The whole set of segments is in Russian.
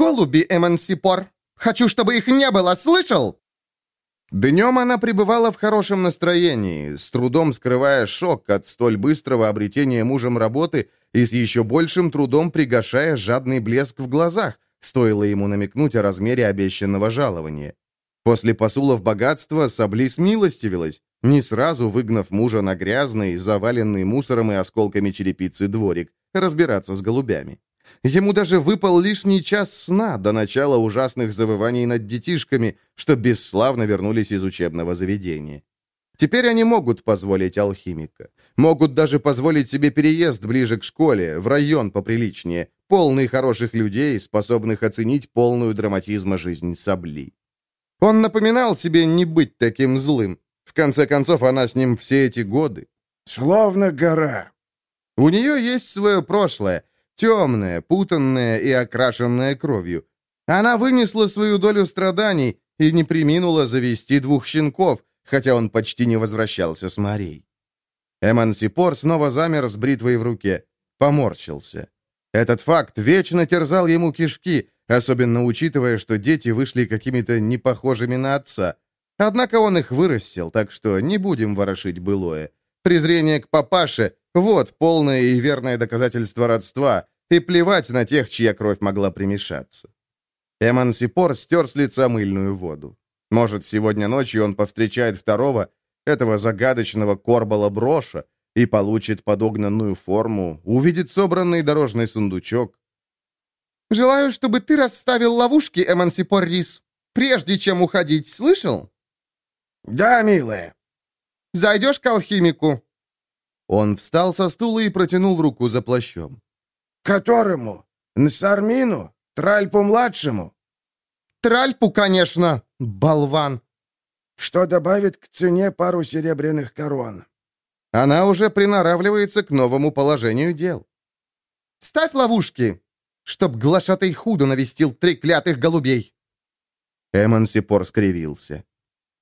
голуби, Эмансипор. Хочу, чтобы их не было, слышал?» Днем она пребывала в хорошем настроении, с трудом скрывая шок от столь быстрого обретения мужем работы и с еще большим трудом пригашая жадный блеск в глазах, стоило ему намекнуть о размере обещанного жалования. После посулов богатства Сабли смилостивилась, не сразу выгнав мужа на грязный, заваленный мусором и осколками черепицы дворик, разбираться с голубями. Ему даже выпал лишний час сна до начала ужасных завываний над детишками, что бесславно вернулись из учебного заведения. Теперь они могут позволить алхимика. Могут даже позволить себе переезд ближе к школе, в район поприличнее, полный хороших людей, способных оценить полную драматизма жизнь Сабли. Он напоминал себе не быть таким злым. В конце концов, она с ним все эти годы. Словно гора. У нее есть свое прошлое, темное, путанное и окрашенное кровью. Она вынесла свою долю страданий и не приминула завести двух щенков, хотя он почти не возвращался с морей. Эмансипор снова замер с бритвой в руке, поморщился. Этот факт вечно терзал ему кишки, особенно учитывая, что дети вышли какими-то непохожими на отца. Однако он их вырастил, так что не будем ворошить былое. Презрение к папаше — вот полное и верное доказательство родства, и плевать на тех, чья кровь могла примешаться. Эмансипор стер с лица мыльную воду. Может, сегодня ночью он повстречает второго, этого загадочного корбала броша, и получит подогнанную форму, увидит собранный дорожный сундучок, Желаю, чтобы ты расставил ловушки, Эмансипор Рис, прежде чем уходить, слышал?» «Да, милая». «Зайдешь к алхимику?» Он встал со стула и протянул руку за плащом. «Которому? Нсармину? Тральпу-младшему?» «Тральпу, конечно, болван!» «Что добавит к цене пару серебряных корон?» Она уже приноравливается к новому положению дел. «Ставь ловушки, чтоб глашатый худо навестил треклятых голубей!» Эмансипор скривился.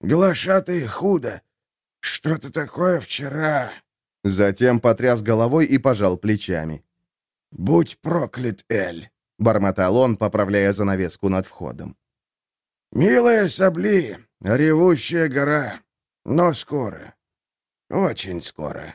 «Глашатый худо! Что-то такое вчера!» Затем потряс головой и пожал плечами. «Будь проклят, Эль!» — бормотал он, поправляя занавеску над входом. «Милая Сабли, ревущая гора, но скоро, очень скоро».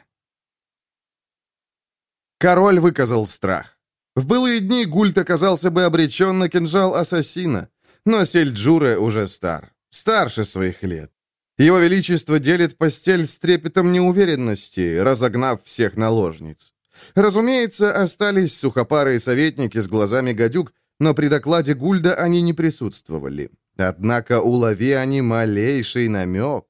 Король выказал страх. В былые дни Гульт оказался бы обречен на кинжал ассасина, но Сельджуре уже стар, старше своих лет. Его Величество делит постель с трепетом неуверенности, разогнав всех наложниц. Разумеется, остались сухопарые советники с глазами гадюк, но при докладе Гульда они не присутствовали. Однако улови они малейший намек.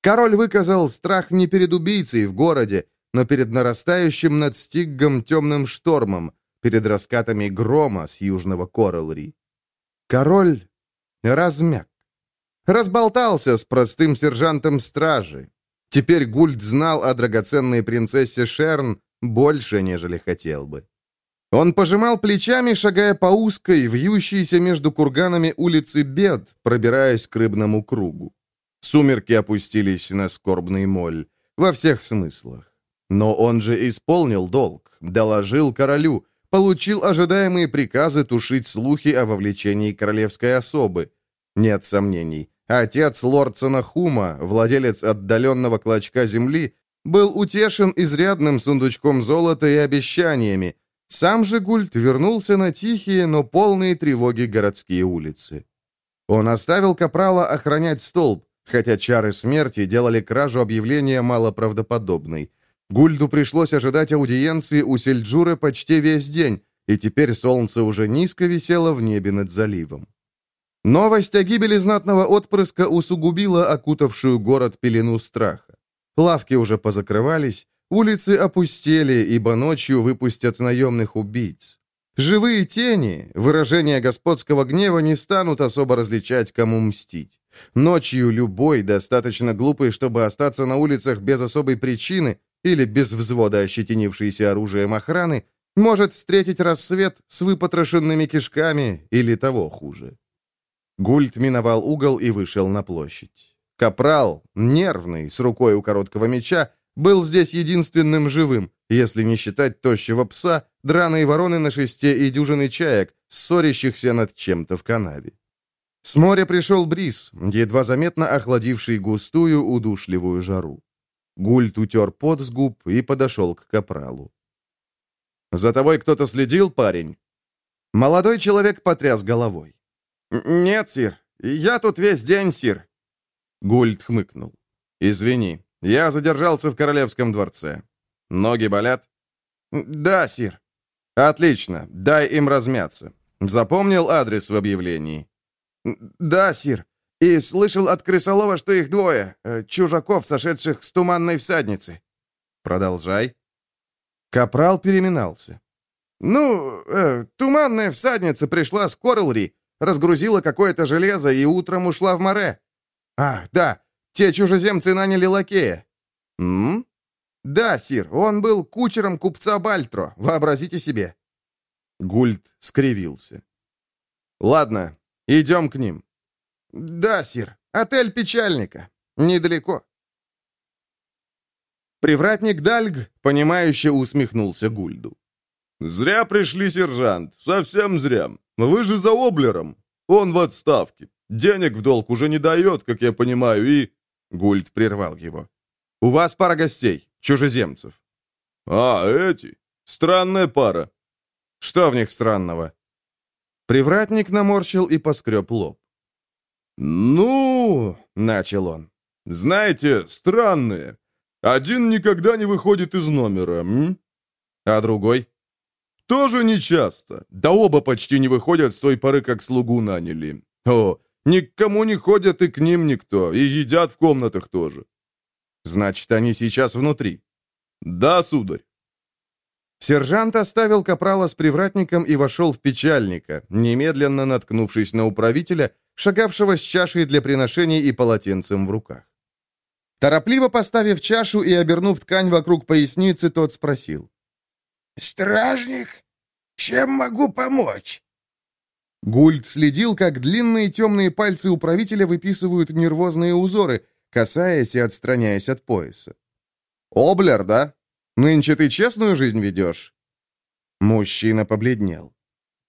Король выказал страх не перед убийцей в городе, но перед нарастающим над Стиггом темным штормом, перед раскатами грома с южного Коралри. Король размяк. Разболтался с простым сержантом стражи. Теперь Гульд знал о драгоценной принцессе Шерн больше, нежели хотел бы. Он пожимал плечами, шагая по узкой, вьющейся между курганами улицы Бед, пробираясь к рыбному кругу. Сумерки опустились на скорбный моль, во всех смыслах. Но он же исполнил долг, доложил королю, получил ожидаемые приказы тушить слухи о вовлечении королевской особы. Нет сомнений, отец лорд Хума, владелец отдаленного клочка земли, был утешен изрядным сундучком золота и обещаниями. Сам же Гульт вернулся на тихие, но полные тревоги городские улицы. Он оставил Капрала охранять столб, хотя чары смерти делали кражу объявления малоправдоподобной. Гульду пришлось ожидать аудиенции у Сельджура почти весь день, и теперь солнце уже низко висело в небе над заливом. Новость о гибели знатного отпрыска усугубила окутавшую город пелену страха. Лавки уже позакрывались, улицы опустели, ибо ночью выпустят наемных убийц. Живые тени, выражения господского гнева, не станут особо различать, кому мстить. Ночью любой, достаточно глупый, чтобы остаться на улицах без особой причины, или без взвода ощетинившейся оружием охраны, может встретить рассвет с выпотрошенными кишками или того хуже. Гульт миновал угол и вышел на площадь. Капрал, нервный, с рукой у короткого меча, был здесь единственным живым, если не считать тощего пса, драные вороны на шесте и дюжины чаек, ссорящихся над чем-то в канаве. С моря пришел бриз, едва заметно охладивший густую удушливую жару. Гульт утер пот с губ и подошел к капралу. «За тобой кто-то следил, парень?» Молодой человек потряс головой. «Нет, сир. Я тут весь день, сир». Гульт хмыкнул. «Извини, я задержался в Королевском дворце. Ноги болят?» «Да, сир». «Отлично. Дай им размяться. Запомнил адрес в объявлении?» «Да, сир. И слышал от крысолова, что их двое, э, чужаков, сошедших с туманной всадницы». «Продолжай». Капрал переминался. «Ну, э, туманная всадница пришла с Корлри, разгрузила какое-то железо и утром ушла в море. Ах, да, те чужеземцы наняли лакея». «М? Да, сир, он был кучером купца Бальтро, вообразите себе». Гульд скривился. «Ладно, идем к ним». «Да, сир, отель Печальника. Недалеко». Привратник Дальг, понимающе усмехнулся Гульду. «Зря пришли, сержант, совсем зря. Вы же за Облером. Он в отставке. Денег в долг уже не дает, как я понимаю, и...» Гульд прервал его. «У вас пара гостей, чужеземцев». «А, эти? Странная пара». «Что в них странного?» Привратник наморщил и поскреб лоб. «Ну...» — начал он. «Знаете, странные. Один никогда не выходит из номера, м? А другой?» Тоже нечасто. Да оба почти не выходят с той поры, как слугу наняли. О, никому не ходят и к ним никто, и едят в комнатах тоже. Значит, они сейчас внутри. Да, сударь. Сержант оставил капрала с привратником и вошел в печальника, немедленно наткнувшись на управителя, шагавшего с чашей для приношений и полотенцем в руках. Торопливо поставив чашу и обернув ткань вокруг поясницы, тот спросил. «Стражник, чем могу помочь?» Гульд следил, как длинные темные пальцы управителя выписывают нервозные узоры, касаясь и отстраняясь от пояса. «Облер, да? Нынче ты честную жизнь ведешь?» Мужчина побледнел.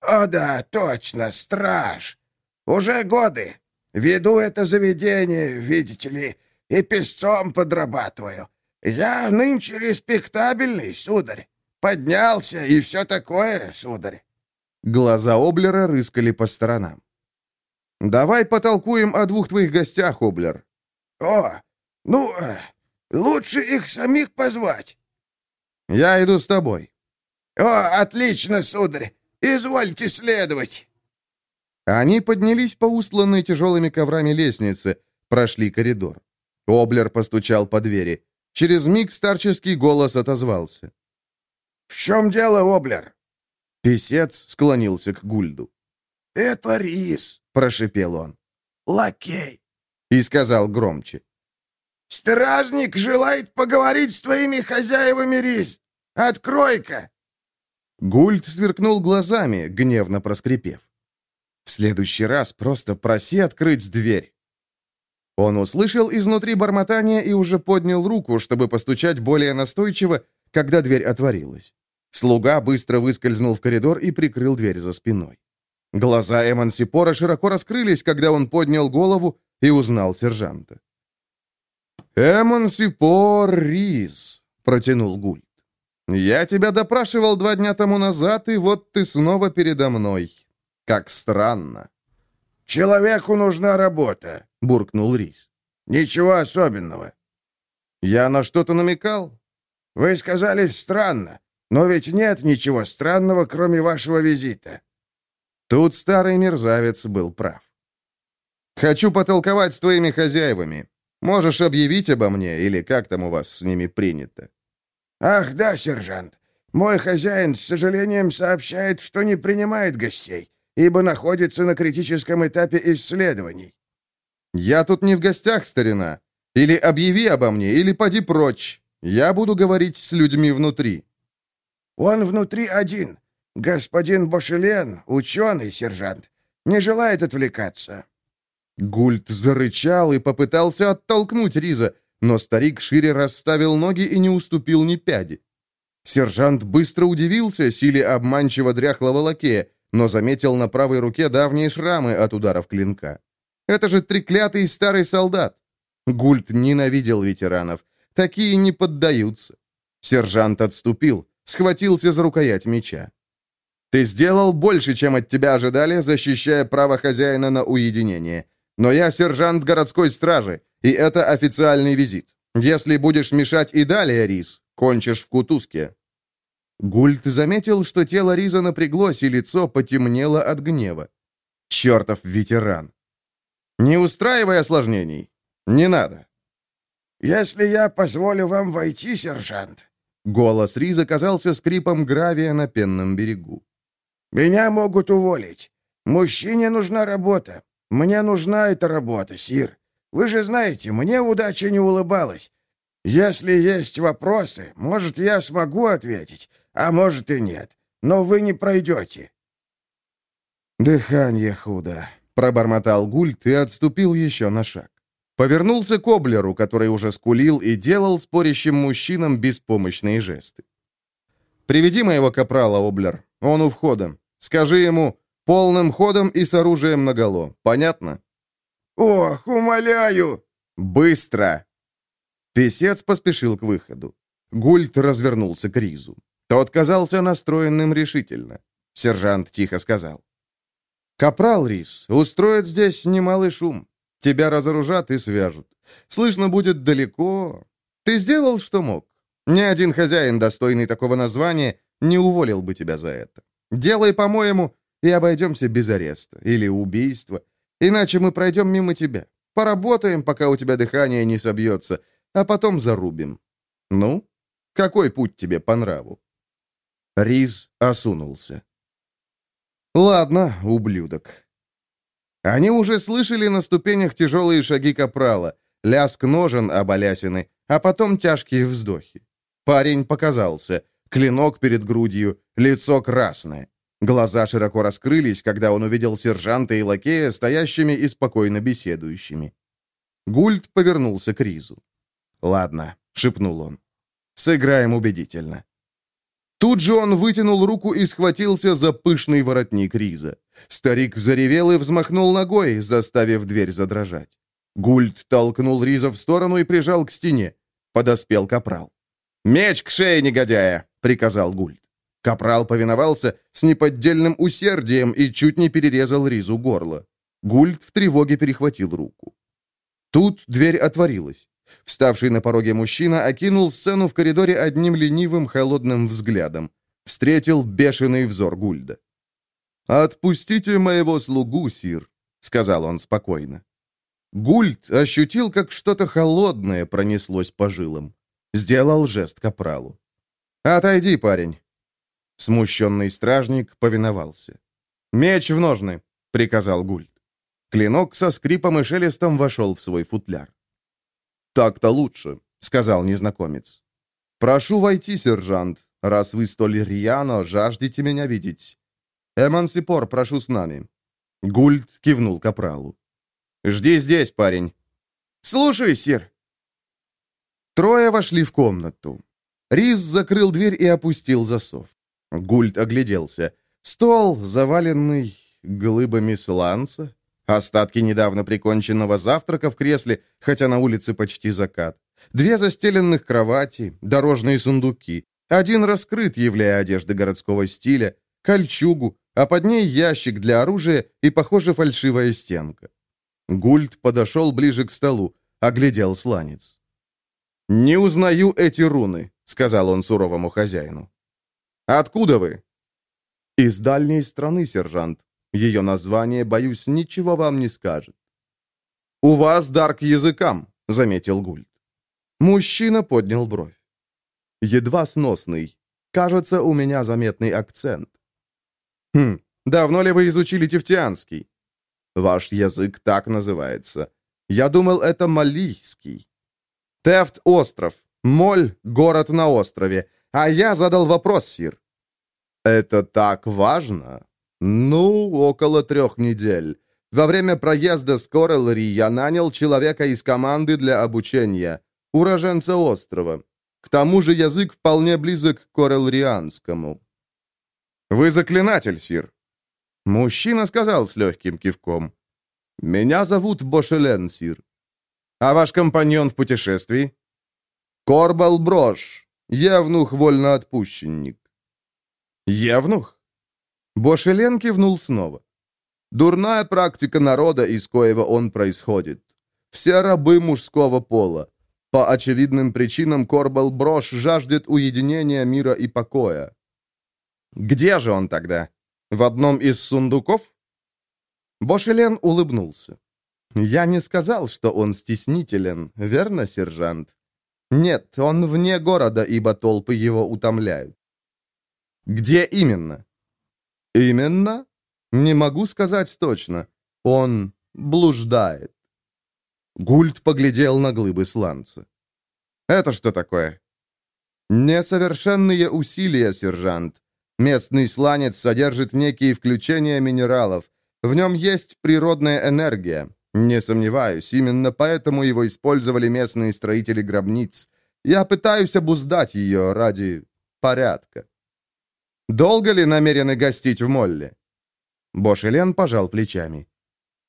«О да, точно, страж. Уже годы. Веду это заведение, видите ли, и песцом подрабатываю. Я нынче респектабельный, сударь. Поднялся и все такое, сударь». Глаза Облера рыскали по сторонам. «Давай потолкуем о двух твоих гостях, Облер». «О, ну, э, лучше их самих позвать». «Я иду с тобой». «О, отлично, сударь. Извольте следовать». Они поднялись по устланной тяжелыми коврами лестнице, прошли коридор. Облер постучал по двери. Через миг старческий голос отозвался. «В чем дело, Облер?» Песец склонился к Гульду. «Это рис», — прошипел он. «Лакей», — и сказал громче. «Стражник желает поговорить с твоими хозяевами, рис. Открой-ка!» Гульд сверкнул глазами, гневно проскрипев. «В следующий раз просто проси открыть дверь». Он услышал изнутри бормотание и уже поднял руку, чтобы постучать более настойчиво, когда дверь отворилась. Слуга быстро выскользнул в коридор и прикрыл дверь за спиной. Глаза Эмансипора широко раскрылись, когда он поднял голову и узнал сержанта. «Эмансипор Риз», — протянул Гульт. «Я тебя допрашивал два дня тому назад, и вот ты снова передо мной. Как странно». «Человеку нужна работа», — буркнул Риз. «Ничего особенного». «Я на что-то намекал?» «Вы сказали странно. Но ведь нет ничего странного, кроме вашего визита». Тут старый мерзавец был прав. «Хочу потолковать с твоими хозяевами. Можешь объявить обо мне, или как там у вас с ними принято?» «Ах, да, сержант. Мой хозяин, с сожалением, сообщает, что не принимает гостей, ибо находится на критическом этапе исследований». «Я тут не в гостях, старина. Или объяви обо мне, или поди прочь. Я буду говорить с людьми внутри». Он внутри один. Господин Бошелен, ученый, сержант, не желает отвлекаться». Гульт зарычал и попытался оттолкнуть Риза, но старик шире расставил ноги и не уступил ни пяди. Сержант быстро удивился силе обманчиво дряхлого лакея, но заметил на правой руке давние шрамы от ударов клинка. Это же треклятый старый солдат. Гульт ненавидел ветеранов. Такие не поддаются. Сержант отступил, схватился за рукоять меча. «Ты сделал больше, чем от тебя ожидали, защищая право хозяина на уединение. Но я сержант городской стражи, и это официальный визит. Если будешь мешать и далее, Рис, кончишь в кутузке». Гульт заметил, что тело Риза напряглось, и лицо потемнело от гнева. «Чертов ветеран!» «Не устраивай осложнений. Не надо». «Если я позволю вам войти, сержант...» Голос Риза казался скрипом гравия на пенном берегу. «Меня могут уволить. Мужчине нужна работа. Мне нужна эта работа, Сир. Вы же знаете, мне удача не улыбалась. Если есть вопросы, может, я смогу ответить, а может и нет. Но вы не пройдете». «Дыхание худо», — пробормотал Гульт и отступил еще на шаг. Повернулся к Облеру, который уже скулил и делал спорящим мужчинам беспомощные жесты. «Приведи моего капрала, Облер. Он у входа. Скажи ему, полным ходом и с оружием наголо. Понятно?» «Ох, умоляю!» «Быстро!» Песец поспешил к выходу. Гульт развернулся к Ризу. Тот казался настроенным решительно. Сержант тихо сказал. «Капрал Риз устроит здесь немалый шум. Тебя разоружат и свяжут. Слышно будет далеко. Ты сделал, что мог. Ни один хозяин, достойный такого названия, не уволил бы тебя за это. Делай, по-моему, и обойдемся без ареста или убийства. Иначе мы пройдем мимо тебя. Поработаем, пока у тебя дыхание не собьется, а потом зарубим. Ну, какой путь тебе по нраву?» Риз осунулся. «Ладно, ублюдок». Они уже слышали на ступенях тяжелые шаги капрала, ляск ножен об алясины, а потом тяжкие вздохи. Парень показался, клинок перед грудью, лицо красное. Глаза широко раскрылись, когда он увидел сержанта и лакея, стоящими и спокойно беседующими. Гульд повернулся к Ризу. «Ладно», — шепнул он. «Сыграем убедительно». Тут же он вытянул руку и схватился за пышный воротник Риза. Старик заревел и взмахнул ногой, заставив дверь задрожать. Гульд толкнул Риза в сторону и прижал к стене. Подоспел капрал. «Меч к шее, негодяя!» — приказал Гульд. Капрал повиновался с неподдельным усердием и чуть не перерезал Ризу горло. Гульд в тревоге перехватил руку. Тут дверь отворилась. Вставший на пороге мужчина окинул сцену в коридоре одним ленивым холодным взглядом. Встретил бешеный взор Гульда. «Отпустите моего слугу, сир», — сказал он спокойно. Гульд ощутил, как что-то холодное пронеслось по жилам. Сделал жест капралу. «Отойди, парень». Смущенный стражник повиновался. «Меч в ножны», — приказал Гульд. Клинок со скрипом и шелестом вошел в свой футляр. «Так-то лучше», — сказал незнакомец. «Прошу войти, сержант, раз вы столь рьяно жаждете меня видеть. Эмансипор, прошу с нами». Гульд кивнул капралу. «Жди здесь, парень». «Слушай, сир». Трое вошли в комнату. Риз закрыл дверь и опустил засов. Гульд огляделся. Стол, заваленный глыбами сланца, Остатки недавно приконченного завтрака в кресле, хотя на улице почти закат. Две застеленных кровати, дорожные сундуки. Один раскрыт, являя одежды городского стиля, кольчугу, а под ней ящик для оружия и, похоже, фальшивая стенка. Гульд подошел ближе к столу, оглядел сланец. «Не узнаю эти руны», — сказал он суровому хозяину. «Откуда вы?» «Из дальней страны, сержант. Ее название, боюсь, ничего вам не скажет. «У вас дар к языкам», — заметил Гульд. Мужчина поднял бровь. «Едва сносный. Кажется, у меня заметный акцент». «Хм, давно ли вы изучили тевтианский?» «Ваш язык так называется. Я думал, это малийский». «Тефт — остров. Моль — город на острове. А я задал вопрос, Сир». «Это так важно?» «Ну, около трех недель. Во время проезда с Корелри я нанял человека из команды для обучения, уроженца острова. К тому же язык вполне близок к корелрианскому. «Вы заклинатель, сир». Мужчина сказал с легким кивком. «Меня зовут Бошелен, сир. А ваш компаньон в путешествии?» «Корбал Брош, евнух-вольноотпущенник». «Евнух?» Бошелен кивнул снова. «Дурная практика народа, из коего он происходит. Все рабы мужского пола. По очевидным причинам Корбал Брош жаждет уединения, мира и покоя. Где же он тогда? В одном из сундуков? Бошелен улыбнулся. «Я не сказал, что он стеснителен, верно, сержант? Нет, он вне города, ибо толпы его утомляют». «Где именно?» «Именно? Не могу сказать точно. Он блуждает». Гульд поглядел на глыбы сланца. «Это что такое?» «Несовершенные усилия, сержант. Местный сланец содержит некие включения минералов. В нем есть природная энергия. Не сомневаюсь, именно поэтому его использовали местные строители гробниц. Я пытаюсь обуздать ее ради порядка». «Долго ли намерены гостить в Молле?» Бошелен пожал плечами.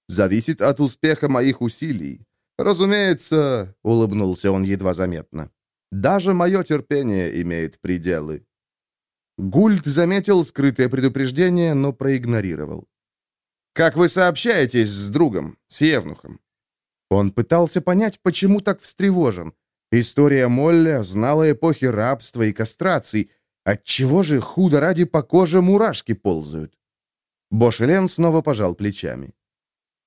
«Зависит от успеха моих усилий. «Разумеется», — улыбнулся он едва заметно, — «даже мое терпение имеет пределы». Гульт заметил скрытое предупреждение, но проигнорировал. «Как вы сообщаетесь с другом, с Евнухом?» Он пытался понять, почему так встревожен. История Молля знала эпохи рабства и кастраций. Отчего же худо ради по коже мурашки ползают? Бошелен снова пожал плечами.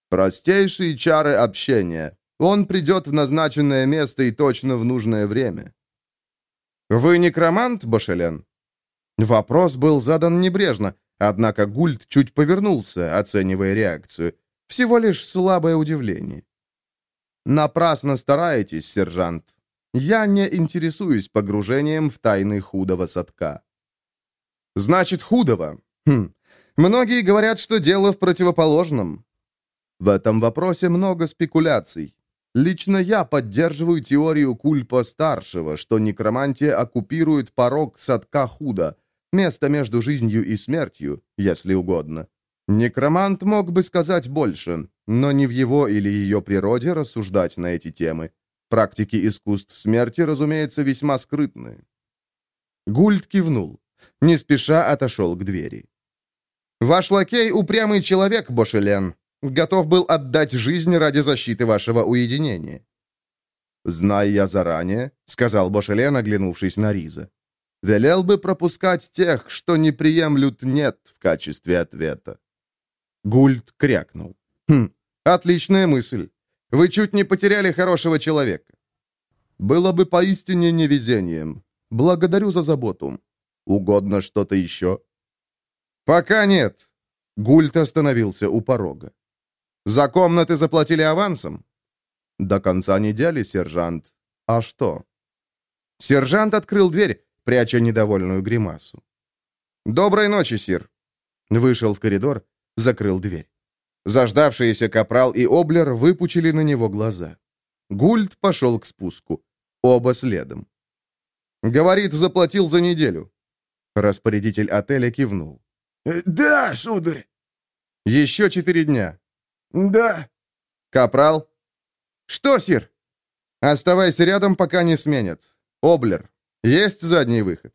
«Простейшие чары общения. Он придет в назначенное место и точно в нужное время. «Вы некромант, Башелен?» Вопрос был задан небрежно, однако Гульд чуть повернулся, оценивая реакцию. Всего лишь слабое удивление. «Напрасно стараетесь, сержант. Я не интересуюсь погружением в тайны худого садка». «Значит, худого? Хм. Многие говорят, что дело в противоположном. В этом вопросе много спекуляций. Лично я поддерживаю теорию Кульпа-старшего, что некромантия оккупирует порог садка худа, место между жизнью и смертью, если угодно. Некромант мог бы сказать больше, но не в его или ее природе рассуждать на эти темы. Практики искусств смерти, разумеется, весьма скрытны. Гульд кивнул. Не спеша отошел к двери. «Ваш лакей — упрямый человек, Бошелен. Готов был отдать жизнь ради защиты вашего уединения». «Зная я заранее», — сказал Бошелен, оглянувшись на Риза, «велел бы пропускать тех, что не приемлют «нет» в качестве ответа». Гульд крякнул. «Хм, отличная мысль. Вы чуть не потеряли хорошего человека». «Было бы поистине невезением. Благодарю за заботу. Угодно что-то еще?» «Пока нет». Гульт остановился у порога. За комнаты заплатили авансом? До конца недели, сержант. А что? Сержант открыл дверь, пряча недовольную гримасу. «Доброй ночи, сир!» Вышел в коридор, закрыл дверь. Заждавшиеся капрал и облер выпучили на него глаза. Гульд пошел к спуску. Оба следом. «Говорит, заплатил за неделю». Распорядитель отеля кивнул. «Э, «Да, сударь». «Еще четыре дня. «Да». «Капрал?» «Что, сир?» «Оставайся рядом, пока не сменят. Облер, есть задний выход?»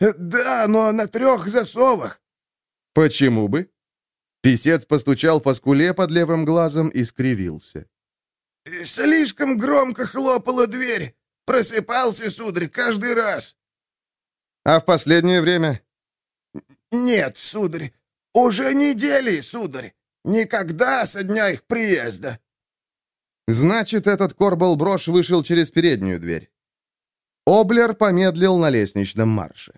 «Э, «Да, но на трех засовах». «Почему бы?» Песец постучал по скуле под левым глазом и скривился. «Слишком громко хлопала дверь. Просыпался, сударь, каждый раз». «А в последнее время?» «Нет, сударь, уже недели, сударь. Никогда со дня их приезда!» «Значит, этот Корбал-брош вышел через переднюю дверь». Облер помедлил на лестничном марше.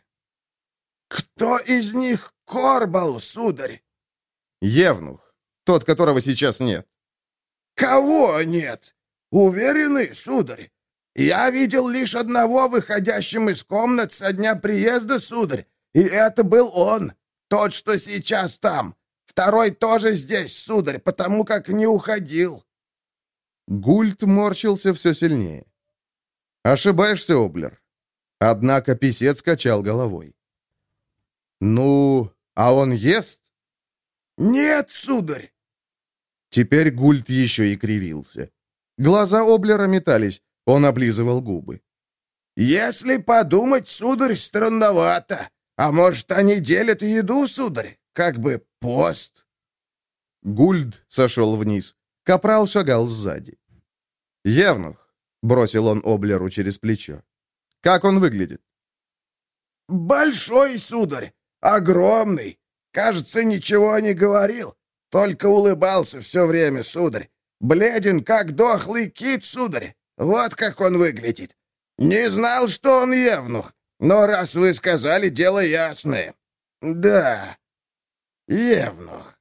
«Кто из них Корбал, сударь?» «Евнух, тот, которого сейчас нет». «Кого нет? Уверены, сударь? Я видел лишь одного выходящим из комнат со дня приезда, сударь, и это был он, тот, что сейчас там. Второй тоже здесь, сударь, потому как не уходил». Гульт морщился все сильнее. «Ошибаешься, Облер. Однако писец качал головой. «Ну, а он ест?» «Нет, сударь!» Теперь Гульт еще и кривился. Глаза Облера метались, он облизывал губы. «Если подумать, сударь, странновато. А может, они делят еду, сударь? Как бы пост?» Гульд сошел вниз. Капрал шагал сзади. «Евнух», — бросил он Облеру через плечо. «Как он выглядит?» «Большой, сударь, огромный. Кажется, ничего не говорил, только улыбался все время, сударь. Бледен, как дохлый кит, сударь. Вот как он выглядит. Не знал, что он евнух, но раз вы сказали, дело ясное. Да, евнух».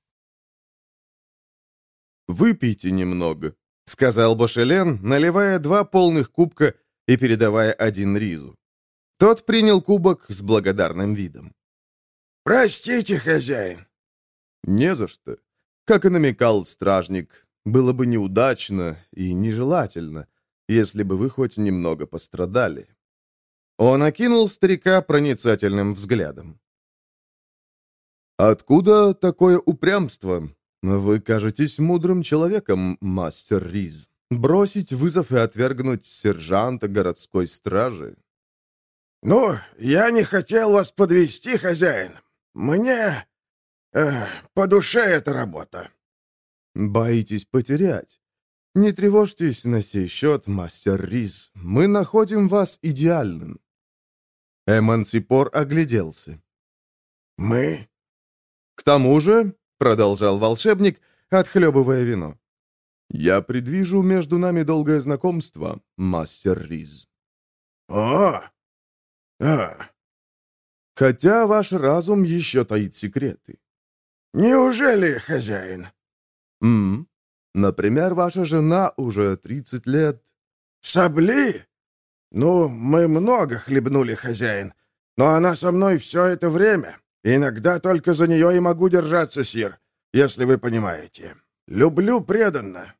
«Выпейте немного», — сказал Бошелен, наливая два полных кубка и передавая один Ризу. Тот принял кубок с благодарным видом. «Простите, хозяин». «Не за что. Как и намекал стражник, было бы неудачно и нежелательно, если бы вы хоть немного пострадали». Он окинул старика проницательным взглядом. «Откуда такое упрямство? «Вы кажетесь мудрым человеком, мастер Риз. Бросить вызов и отвергнуть сержанта городской стражи». «Ну, я не хотел вас подвести, хозяин. Мне э, по душе эта работа». «Боитесь потерять? Не тревожьтесь на сей счет, мастер Риз. Мы находим вас идеальным». Эмансипор огляделся. «Мы?» «К тому же — продолжал волшебник, отхлебывая вино. «Я предвижу между нами долгое знакомство, мастер Риз». «О! А! Хотя ваш разум еще таит секреты». «Неужели, хозяин?» «М Например, ваша жена уже 30 лет...» «Сабли? Ну, мы много хлебнули, хозяин, но она со мной все это время. Иногда только за нее и могу держаться, Сир, если вы понимаете. Люблю преданно».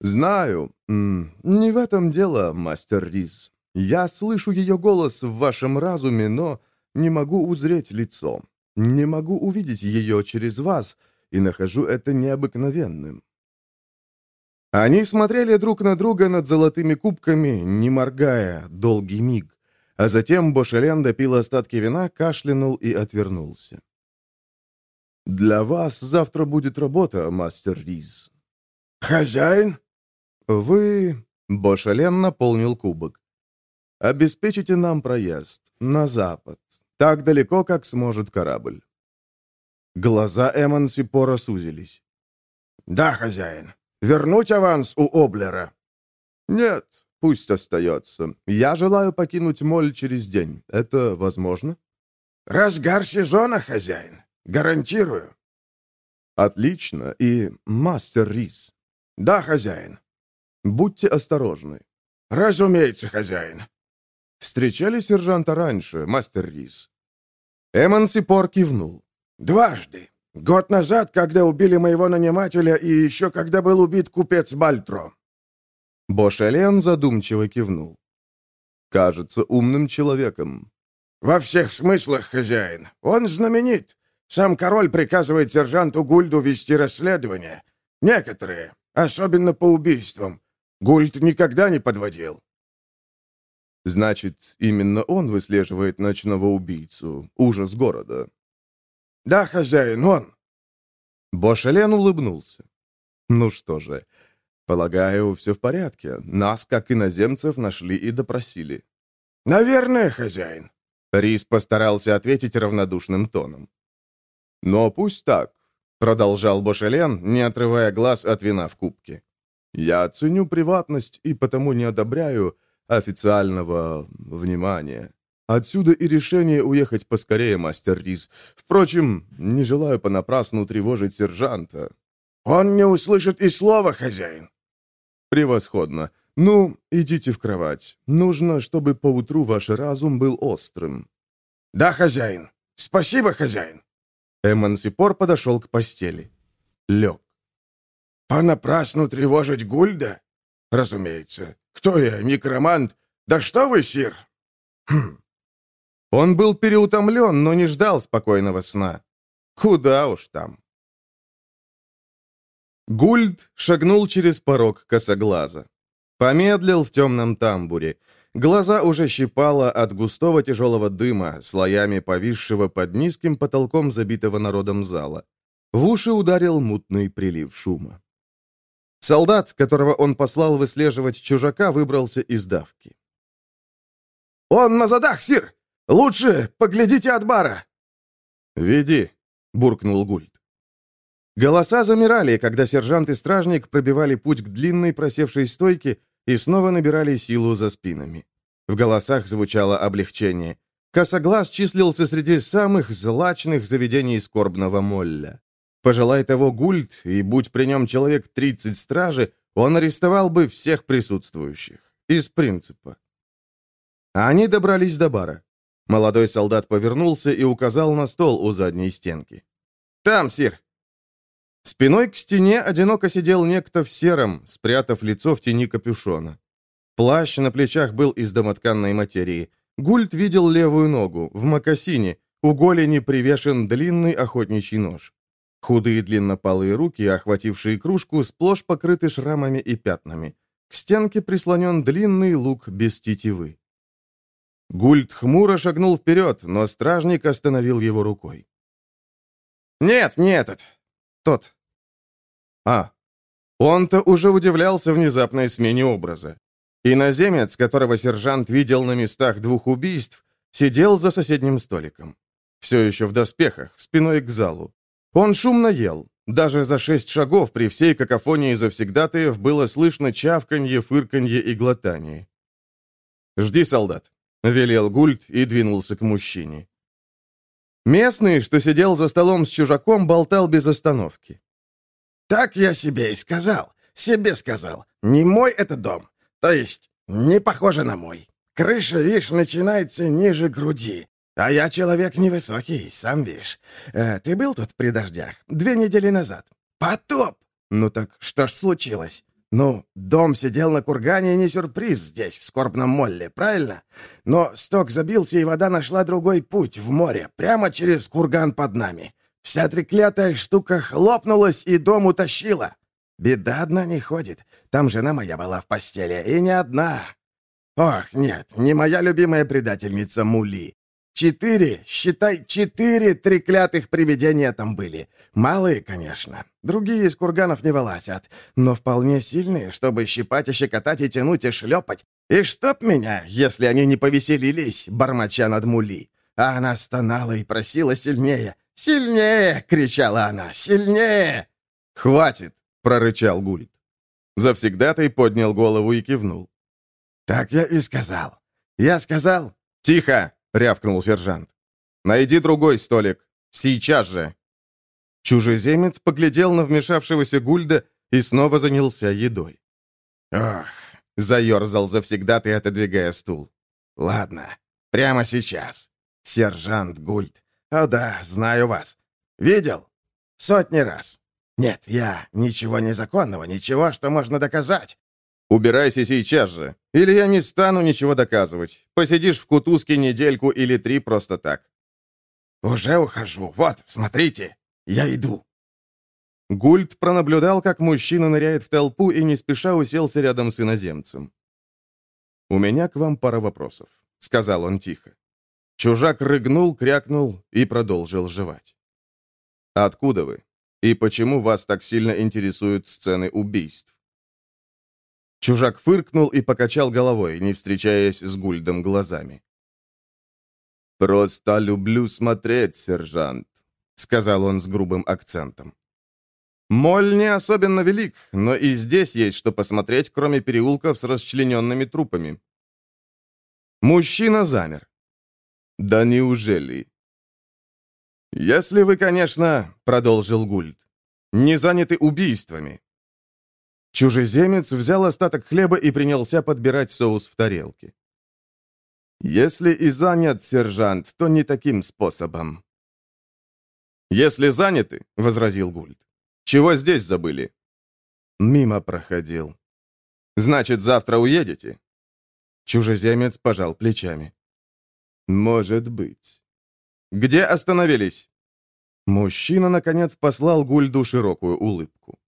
«Знаю. Не в этом дело, мастер Риз. Я слышу ее голос в вашем разуме, но не могу узреть лицо. Не могу увидеть ее через вас, и нахожу это необыкновенным». Они смотрели друг на друга над золотыми кубками, не моргая, долгий миг. А затем Бошелен допил остатки вина, кашлянул и отвернулся. «Для вас завтра будет работа, мастер Риз». «Хозяин?» «Вы...» — Бошелен наполнил кубок. «Обеспечите нам проезд на запад, так далеко, как сможет корабль». Глаза Эмансипора сузились. «Да, хозяин. Вернуть аванс у Облера?» «Нет, Пусть остается. Я желаю покинуть моль через день. Это возможно? Разгар сезона, хозяин. Гарантирую. Отлично. И мастер Рис. Да, хозяин. Будьте осторожны. Разумеется, хозяин. Встречали сержанта раньше, мастер Рис? Эмансипор кивнул. Дважды. Год назад, когда убили моего нанимателя, и еще когда был убит купец Бальтро. Бошелен задумчиво кивнул. «Кажется умным человеком». «Во всех смыслах, хозяин. Он знаменит. Сам король приказывает сержанту Гульду вести расследование. Некоторые, особенно по убийствам. Гульд никогда не подводил». «Значит, именно он выслеживает ночного убийцу, ужас города». «Да, хозяин, он». Бошелен улыбнулся. «Ну что же, «Полагаю, все в порядке. Нас, как иноземцев, нашли и допросили». «Наверное, хозяин». Рис постарался ответить равнодушным тоном. «Но пусть так», — продолжал Бошелен, не отрывая глаз от вина в кубке. «Я ценю приватность и потому не одобряю официального внимания. Отсюда и решение уехать поскорее, мастер Рис. Впрочем, не желаю понапрасну тревожить сержанта». «Он не услышит и слова, хозяин». «Превосходно. Ну, идите в кровать. Нужно, чтобы поутру ваш разум был острым». «Да, хозяин. Спасибо, хозяин». Эмансипор подошел к постели. Лег. «Понапрасну тревожить Гульда? Разумеется. Кто я, некромант? Да что вы, сир? Хм. Он был переутомлен, но не ждал спокойного сна. Куда уж там. Гульд шагнул через порог косоглаза. Помедлил в темном тамбуре. Глаза уже щипало от густого тяжелого дыма, слоями повисшего под низким потолком забитого народом зала. В уши ударил мутный прилив шума. Солдат, которого он послал выслеживать чужака, выбрался из давки. «Он на задах, сир! Лучше поглядите от бара!» «Веди», — буркнул Гульд. Голоса замирали, когда сержант и стражник пробивали путь к длинной просевшей стойке и снова набирали силу за спинами. В голосах звучало облегчение. Косоглаз числился среди самых злачных заведений скорбного молля. Пожелай того Гульд, и будь при нем человек 30 стражи, он арестовал бы всех присутствующих. Из принципа. Они добрались до бара. Молодой солдат повернулся и указал на стол у задней стенки. «Там, сир!» Спиной к стене одиноко сидел некто в сером, спрятав лицо в тени капюшона. Плащ на плечах был из домотканной материи. Гульт видел левую ногу, в мокасине, у голени привешен длинный охотничий нож. Худые длиннопалые руки, охватившие кружку, сплошь покрыты шрамами и пятнами. К стенке прислонен длинный лук без тетивы. Гульт хмуро шагнул вперед, но стражник остановил его рукой. «Нет, не этот. Тот. А, он-то уже удивлялся внезапной смене образа. Иноземец, которого сержант видел на местах двух убийств, сидел за соседним столиком. Все еще в доспехах, спиной к залу. Он шумно ел. Даже за шесть шагов при всей какофонии завсегдатаев было слышно чавканье, фырканье и глотание. «Жди, солдат», — велел Гульт и двинулся к мужчине. Местный, что сидел за столом с чужаком, болтал без остановки. «Так я себе и сказал. Себе сказал. Не мой это дом. То есть, не похоже на мой. Крыша, видишь, начинается ниже груди. А я человек невысокий, сам видишь. Э, ты был тут при дождях? Две недели назад. Потоп! Ну так что ж случилось? Ну, дом сидел на кургане, не сюрприз здесь, в скорбном молле, правильно? Но сток забился, и вода нашла другой путь в море, прямо через курган под нами. Вся треклятая штука хлопнулась и дом утащила. Беда одна не ходит. Там жена моя была в постели, и не одна. Ох, нет, не моя любимая предательница Мули. Четыре, считай, четыре треклятых привидения там были. Малые, конечно. Другие из курганов не вылазят, но вполне сильные, чтобы щипать и щекотать и тянуть и шлепать. И чтоб меня, если они не повеселились, бормоча над мули. А она стонала и просила сильнее. «Сильнее!» — кричала она. «Сильнее!» «Хватит!» — прорычал Гульт. Завсегдатый поднял голову и кивнул. «Так я и сказал. Я сказал...» «Тихо!» — рявкнул сержант. «Найди другой столик. Сейчас же!» Чужеземец поглядел на вмешавшегося Гульда и снова занялся едой. «Ох!» — заерзал завсегдатый, отодвигая стул. «Ладно, прямо сейчас. Сержант Гульд. О да, знаю вас. Видел? Сотни раз. Нет, я ничего незаконного, ничего, что можно доказать. Убирайся сейчас же, или я не стану ничего доказывать. Посидишь в кутузке недельку или три просто так. Уже ухожу. Вот, смотрите, я иду. Гульд пронаблюдал, как мужчина ныряет в толпу и не спеша уселся рядом с иноземцем. «У меня к вам пара вопросов», — сказал он тихо. Чужак рыгнул, крякнул и продолжил жевать. «Откуда вы? И почему вас так сильно интересуют сцены убийств?» Чужак фыркнул и покачал головой, не встречаясь с Гульдом глазами. «Просто люблю смотреть, сержант», — сказал он с грубым акцентом. «Моль не особенно велик, но и здесь есть что посмотреть, кроме переулков с расчлененными трупами». Мужчина замер. «Да неужели?» «Если вы, конечно, — продолжил Гульд, — не заняты убийствами, Чужеземец взял остаток хлеба и принялся подбирать соус в тарелке. «Если и занят, сержант, то не таким способом». «Если заняты», — возразил Гульд, — «чего здесь забыли?» «Мимо проходил». «Значит, завтра уедете?» Чужеземец пожал плечами. «Может быть». «Где остановились?» Мужчина, наконец, послал Гульду широкую улыбку.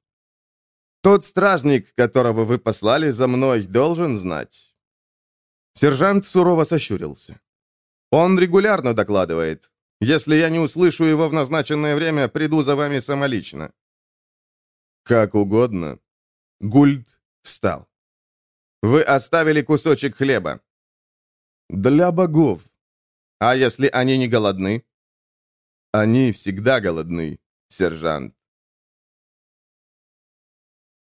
«Тот стражник, которого вы послали за мной, должен знать». Сержант сурово сощурился. «Он регулярно докладывает. Если я не услышу его в назначенное время, приду за вами самолично». «Как угодно». Гульд встал. «Вы оставили кусочек хлеба». «Для богов». «А если они не голодны?» «Они всегда голодны, сержант».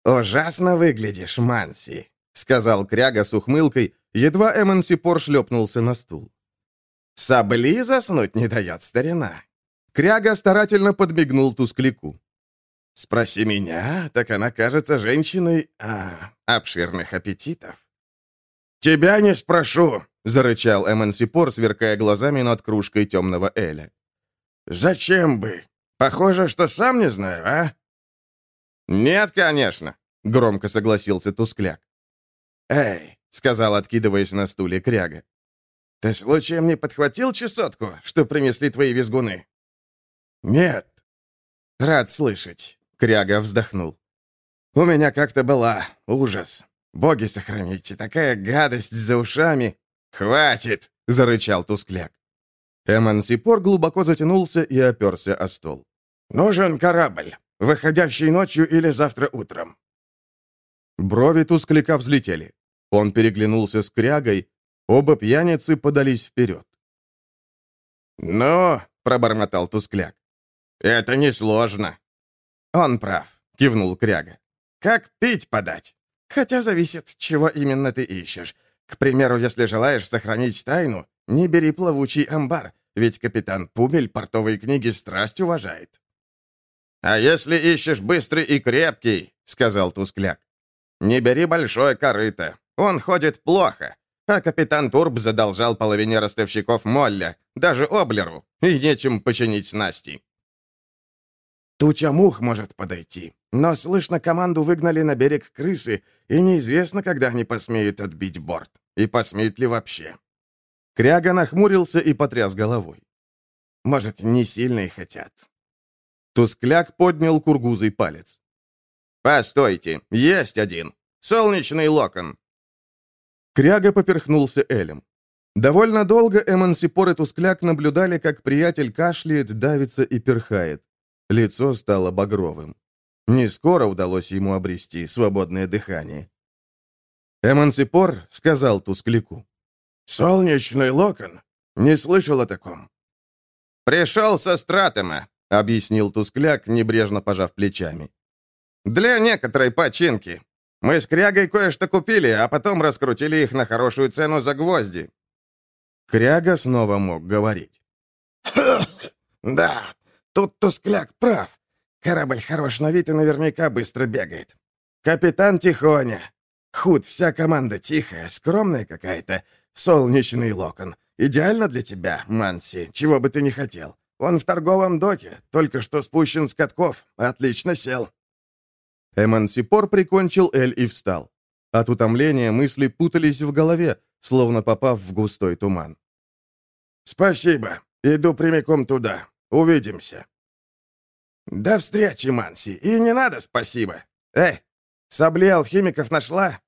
«Ужасно выглядишь, Манси», — сказал Кряга с ухмылкой, едва Эмонси Пор шлепнулся на стул. «Сабли заснуть не дает старина». Кряга старательно подмигнул тускляку. «Спроси меня, так она кажется женщиной а, обширных аппетитов». «Тебя не спрошу», — зарычал Эмансипор, сверкая глазами над кружкой темного Эля. «Зачем бы? Похоже, что сам не знаю, а?» «Нет, конечно», — громко согласился Тускляк. «Эй», — сказал, откидываясь на стуле Кряга, «ты случаем не подхватил чесотку, что принесли твои визгуны?» «Нет». «Рад слышать», — Кряга вздохнул. «У меня как-то была ужас. Боги сохраните, такая гадость за ушами!» «Хватит!» — зарычал Тускляк. Эмансипор глубоко затянулся и оперся о стол. «Нужен корабль, выходящий ночью или завтра утром». Брови Тускляка взлетели. Он переглянулся с крягой, оба пьяницы подались вперед. «Ну», — пробормотал Тускляк, — «это несложно». «Он прав», — кивнул Кряга. «Как пить подать? Хотя зависит, чего именно ты ищешь. К примеру, если желаешь сохранить тайну, не бери плавучий амбар, ведь капитан Пумель портовые книги страсть уважает». «А если ищешь быстрый и крепкий», — сказал Тускляк, — «не бери большое корыто. Он ходит плохо. А капитан Турб задолжал половине ростовщиков Молля, даже Облеру, и нечем починить снасти». Туча мух может подойти, но слышно, команду выгнали на берег крысы, и неизвестно, когда они посмеют отбить борт. И посмеют ли вообще. Кряга нахмурился и потряс головой. Может, не сильно и хотят. Тускляк поднял кургузый палец. «Постойте, есть один. Солнечный локон». Кряга поперхнулся Элем. Довольно долго Эмансипор и Тускляк наблюдали, как приятель кашляет, давится и перхает. Лицо стало багровым. Не скоро удалось ему обрести свободное дыхание. Эмансипор сказал Тускляку. «Солнечный локон? Не слышал о таком». «Пришел со Стратема», — объяснил Тускляк, небрежно пожав плечами. «Для некоторой починки. Мы с Крягой кое-что купили, а потом раскрутили их на хорошую цену за гвозди». Кряга снова мог говорить. «Да, тут Тускляк прав. Корабль хорош на вид и наверняка быстро бегает. Капитан Тихоня. Худ, вся команда тихая, скромная какая-то. Солнечный локон. Идеально для тебя, Манси, чего бы ты ни хотел. Он в торговом доке, только что спущен с катков. Отлично сел». Эмансипор прикончил Эль и встал. От утомления мысли путались в голове, словно попав в густой туман. «Спасибо. Иду прямиком туда. Увидимся». «До встречи, Манси. И не надо спасибо. Эй, сабли алхимиков нашла?»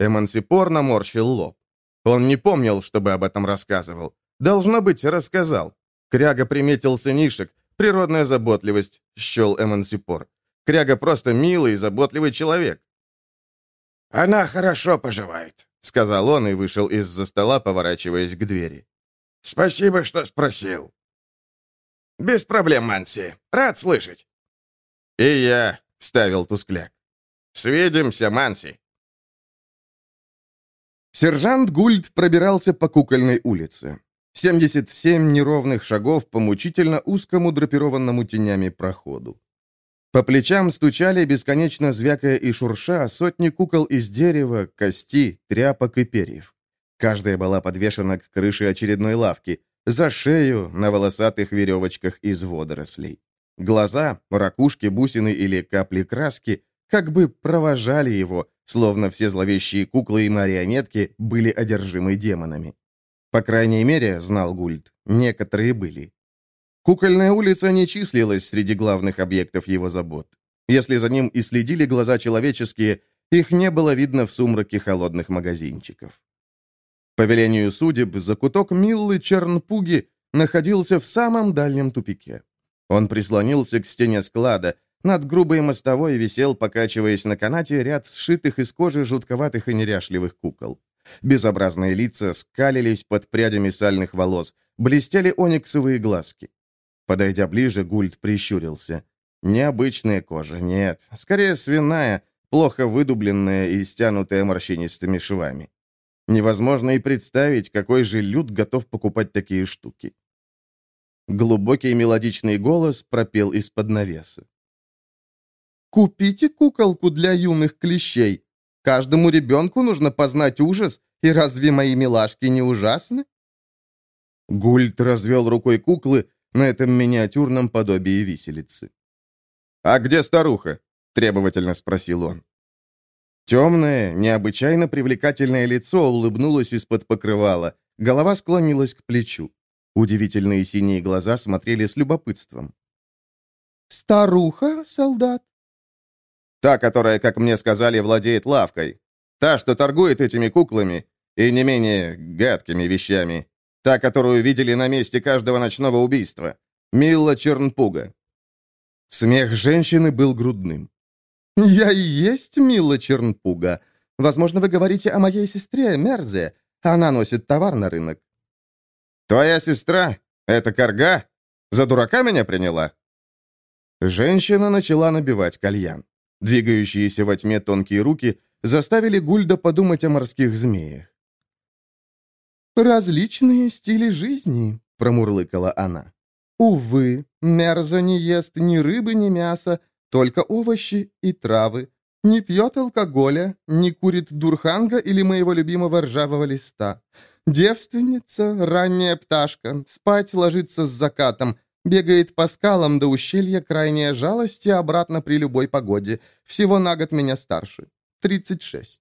Эмансипор наморщил лоб. Он не помнил, чтобы об этом рассказывал. Должно быть, рассказал. Кряга приметил сынишек, природная заботливость, счел Эмансипор. Кряга просто милый и заботливый человек. «Она хорошо поживает», — сказал он и вышел из-за стола, поворачиваясь к двери. «Спасибо, что спросил». «Без проблем, Манси. Рад слышать». «И я», — вставил Тускляк. «Свидимся, Манси». Сержант Гульд пробирался по кукольной улице. 77 неровных шагов по мучительно узкому драпированному тенями проходу. По плечам стучали, бесконечно звякая и шурша, сотни кукол из дерева, кости, тряпок и перьев. Каждая была подвешена к крыше очередной лавки, за шею на волосатых веревочках из водорослей. Глаза, ракушки, бусины или капли краски как бы провожали его, словно все зловещие куклы и марионетки были одержимы демонами. По крайней мере, знал Гульд, некоторые были. Кукольная улица не числилась среди главных объектов его забот. Если за ним и следили глаза человеческие, их не было видно в сумраке холодных магазинчиков. По велению судеб, закуток Миллы Чернпуги находился в самом дальнем тупике. Он прислонился к стене склада, над грубой мостовой висел, покачиваясь на канате, ряд сшитых из кожи жутковатых и неряшливых кукол. Безобразные лица скалились под прядями сальных волос, блестели ониксовые глазки. Подойдя ближе, Гульд прищурился. Необычная кожа, нет, скорее свиная, плохо выдубленная и стянутая морщинистыми швами. Невозможно и представить, какой же люд готов покупать такие штуки. Глубокий мелодичный голос пропел из-под навеса. «Купите куколку для юных клещей. Каждому ребенку нужно познать ужас, и разве мои милашки не ужасны?» Гульт развел рукой куклы на этом миниатюрном подобии виселицы. «А где старуха?» — требовательно спросил он. Темное, необычайно привлекательное лицо улыбнулось из-под покрывала, голова склонилась к плечу. Удивительные синие глаза смотрели с любопытством. «Старуха, солдат?» «Та, которая, как мне сказали, владеет лавкой. Та, что торгует этими куклами и не менее гадкими вещами. Та, которую видели на месте каждого ночного убийства. Милла Чернпуга». Смех женщины был грудным. «Я и есть Милла Чернпуга. Возможно, вы говорите о моей сестре Мерзе. Она носит товар на рынок». «Твоя сестра? Это корга? За дурака меня приняла?» Женщина начала набивать кальян. Двигающиеся во тьме тонкие руки заставили Гульда подумать о морских змеях. «Различные стили жизни», — промурлыкала она. «Увы, Мерза не ест ни рыбы, ни мяса, только овощи и травы. Не пьет алкоголя, не курит дурханга или моего любимого ржавого листа. Девственница, ранняя пташка, спать ложится с закатом, бегает по скалам до ущелья крайняя жалости обратно при любой погоде. Всего на год меня старше. 36.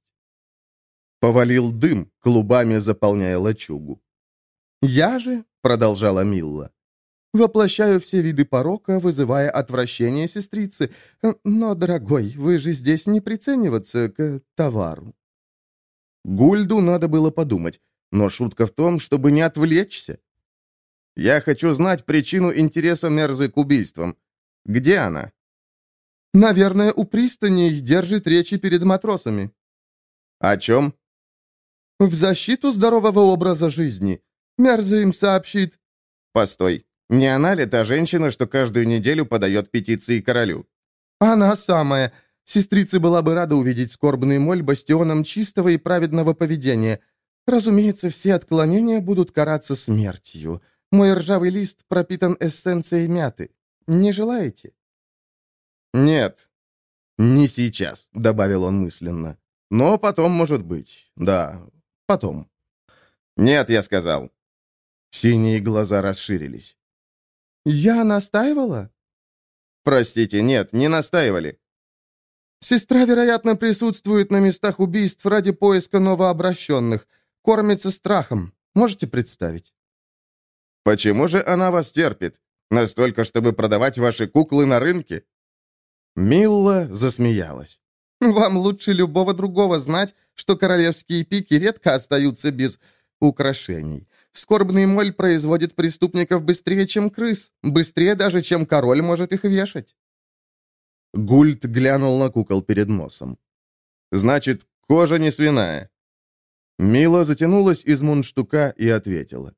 Повалил дым, клубами заполняя лачугу. «Я же», — продолжала Милла, Воплощаю все виды порока, вызывая отвращение сестрицы. Но, дорогой, вы же здесь не прицениваться к товару». Гульду надо было подумать, но шутка в том, чтобы не отвлечься. «Я хочу знать причину интереса Мерзы к убийствам. Где она?» «Наверное, у пристани держит речи перед матросами». «О чем?» «В защиту здорового образа жизни. Мерза им сообщит...» «Постой. Не она ли та женщина, что каждую неделю подает петиции королю? Она самая. Сестрица была бы рада увидеть скорбный моль бастионом чистого и праведного поведения. Разумеется, все отклонения будут караться смертью. Мой ржавый лист пропитан эссенцией мяты. Не желаете? Нет. Не сейчас, добавил он мысленно. Но потом, может быть. Да, потом. Нет, я сказал. Синие глаза расширились. «Я настаивала?» «Простите, нет, не настаивали». «Сестра, вероятно, присутствует на местах убийств ради поиска новообращенных. Кормится страхом. Можете представить?» «Почему же она вас терпит? Настолько, чтобы продавать ваши куклы на рынке?» Милла засмеялась. «Вам лучше любого другого знать, что королевские пики редко остаются без украшений. Скорбный моль производит преступников быстрее, чем крыс, быстрее даже, чем король может их вешать». Гульт глянул на кукол перед носом. «Значит, кожа не свиная». Мила затянулась из мундштука и ответила.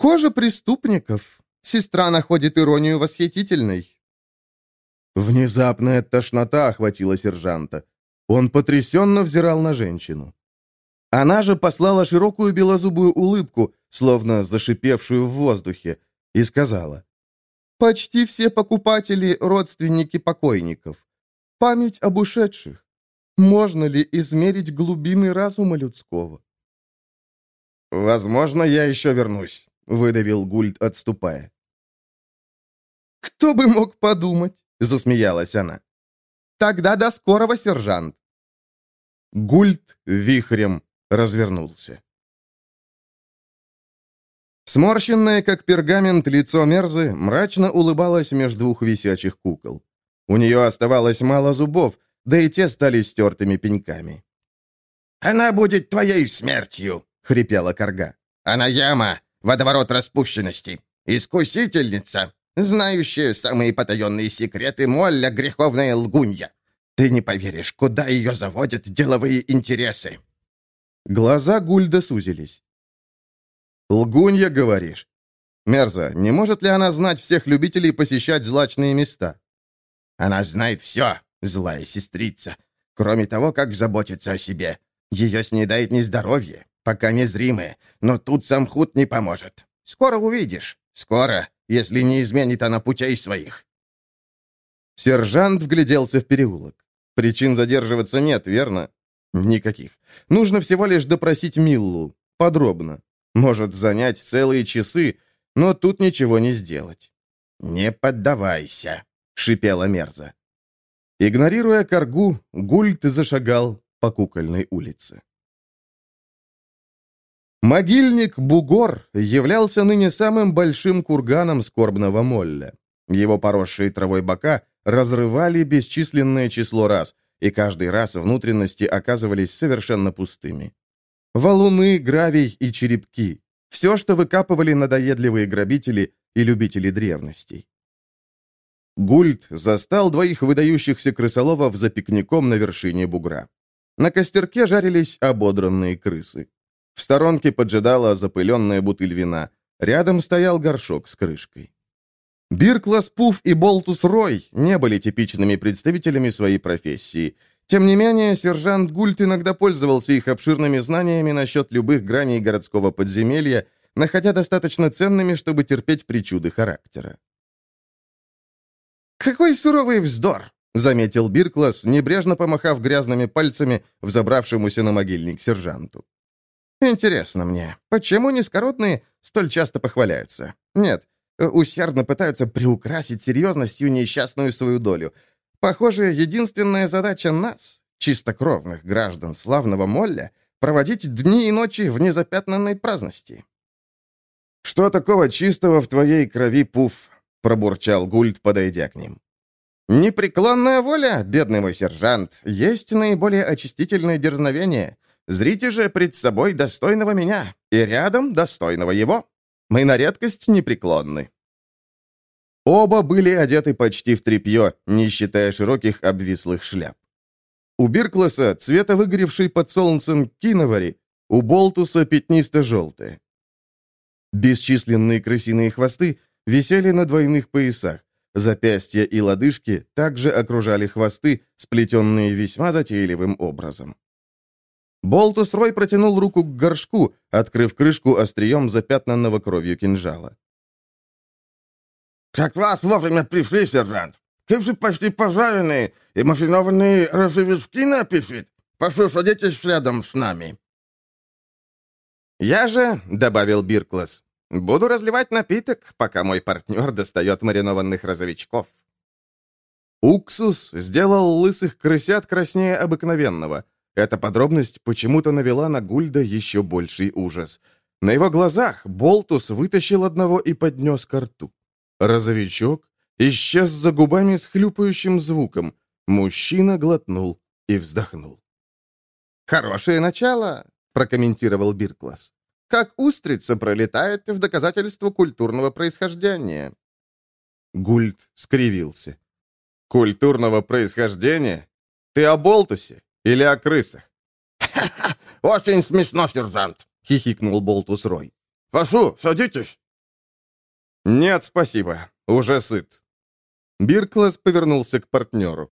«Кожа преступников. Сестра находит иронию восхитительной». Внезапная тошнота охватила сержанта. Он потрясенно взирал на женщину. Она же послала широкую белозубую улыбку, словно зашипевшую в воздухе, и сказала. «Почти все покупатели — родственники покойников. Память об ушедших. Можно ли измерить глубины разума людского?» «Возможно, я еще вернусь», — выдавил Гульд, отступая. «Кто бы мог подумать?» — засмеялась она. «Тогда до скорого, сержант!» Гульд вихрем развернулся. Сморщенное, как пергамент, лицо Мерзы мрачно улыбалось между двух висячих кукол. У нее оставалось мало зубов, да и те стали стертыми пеньками. «Она будет твоей смертью!» — хрипела корга. «Она яма, водоворот распущенности, искусительница, знающая самые потаенные секреты Молля греховная лгунья. Ты не поверишь, куда ее заводят деловые интересы!» Глаза Гульда сузились. «Лгунья, говоришь? Мерза, не может ли она знать всех любителей посещать злачные места?» «Она знает все, злая сестрица, кроме того, как заботиться о себе. Ее снедает нездоровье, пока незримое, но тут сам худ не поможет. Скоро увидишь. Скоро, если не изменит она путей своих». Сержант вгляделся в переулок. Причин задерживаться нет, верно? Никаких. Нужно всего лишь допросить Миллу. Подробно. Может занять целые часы, но тут ничего не сделать. «Не поддавайся», — шипела Мерза. Игнорируя коргу, Гульт зашагал по кукольной улице. Могильник Бугор являлся ныне самым большим курганом скорбного молля. Его поросшие травой бока разрывали бесчисленное число раз, и каждый раз внутренности оказывались совершенно пустыми. Валуны, гравий и черепки — все, что выкапывали надоедливые грабители и любители древностей. Гульд застал двоих выдающихся крысоловов за пикником на вершине бугра. На костерке жарились ободранные крысы. В сторонке поджидала запыленная бутыль вина. Рядом стоял горшок с крышкой. Бирклас Пуф и Болтус Рой не были типичными представителями своей профессии. Тем не менее, сержант Гульт иногда пользовался их обширными знаниями насчет любых граней городского подземелья, находя достаточно ценными, чтобы терпеть причуды характера. «Какой суровый вздор!» — заметил Бирклас, небрежно помахав грязными пальцами взобравшемуся на могильник сержанту. «Интересно мне, почему низкородные столь часто похваляются? Нет, усердно пытаются приукрасить серьезностью несчастную свою долю. Похоже, единственная задача нас, чистокровных граждан славного Молля, проводить дни и ночи в незапятнанной праздности». «Что такого чистого в твоей крови, Пуф?» — пробурчал Гульд, подойдя к ним. «Непреклонная воля, бедный мой сержант, есть наиболее очистительное дерзновение. Зрите же пред собой достойного меня, и рядом достойного его. Мы на редкость непреклонны». Оба были одеты почти в тряпье, не считая широких обвислых шляп. У Биркласа цвета выгоревшей под солнцем киновари, у Болтуса пятнисто-желтые. Бесчисленные крысиные хвосты висели на двойных поясах, Запястья и лодыжки также окружали хвосты, сплетенные весьма затейливым образом. Болтус Рой протянул руку к горшку, открыв крышку острием запятнанного кровью кинжала. «Как вас вовремя пришли, сержант! Кивши почти пожаренные и мафинованные розовички на аппетит! Прошу, садитесь рядом с нами!» «Я же», — добавил Бирклас, Буду разливать напиток, пока мой партнер достает маринованных розовичков. Уксус сделал лысых крысят краснее обыкновенного. Эта подробность почему-то навела на Гульда еще больший ужас. На его глазах Болтус вытащил одного и поднес ко рту. Розовичок исчез за губами с хлюпающим звуком. Мужчина глотнул и вздохнул. «Хорошее начало», — прокомментировал Бирклас как устрица пролетает в доказательство культурного происхождения». Гульд скривился. «Культурного происхождения? Ты о Болтусе или о крысах?» «Ха-ха! Очень смешно, сержант!» — хихикнул Болтус Рой. «Прошу, садитесь!» «Нет, спасибо. Уже сыт». Бирклас повернулся к партнеру.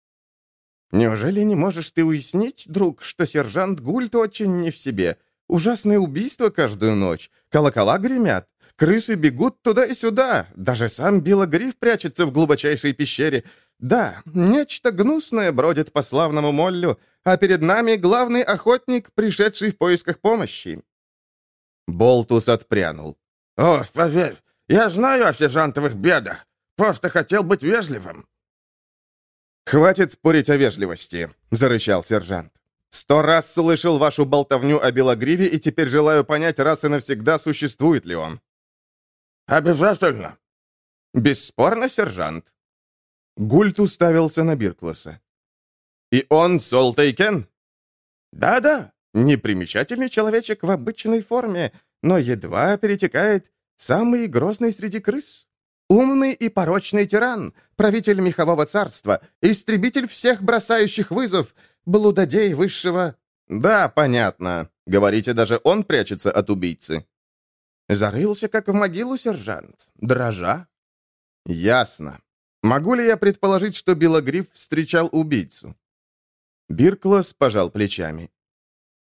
«Неужели не можешь ты уяснить, друг, что сержант Гульд очень не в себе, Ужасные убийства каждую ночь. Колокола гремят. Крысы бегут туда и сюда. Даже сам Белогриф прячется в глубочайшей пещере. Да, нечто гнусное бродит по славному Моллю, а перед нами главный охотник, пришедший в поисках помощи». Болтус отпрянул. «О, поверь, я знаю о сержантовых бедах. Просто хотел быть вежливым». «Хватит спорить о вежливости», — зарычал сержант. Сто раз слышал вашу болтовню о Белогриве и теперь желаю понять раз и навсегда, существует ли он». «Обязательно». «Бесспорно, сержант». Гульт уставился на Биркласа. «И он Солтейкен?» «Да-да, непримечательный человечек в обычной форме, но едва перетекает самый грозный среди крыс. Умный и порочный тиран, правитель мехового царства, истребитель всех бросающих вызов, блудодей высшего... Да, понятно. Говорите, даже он прячется от убийцы. Зарылся, как в могилу, сержант, дрожа. Ясно. Могу ли я предположить, что Белогриф встречал убийцу? Бирклас пожал плечами.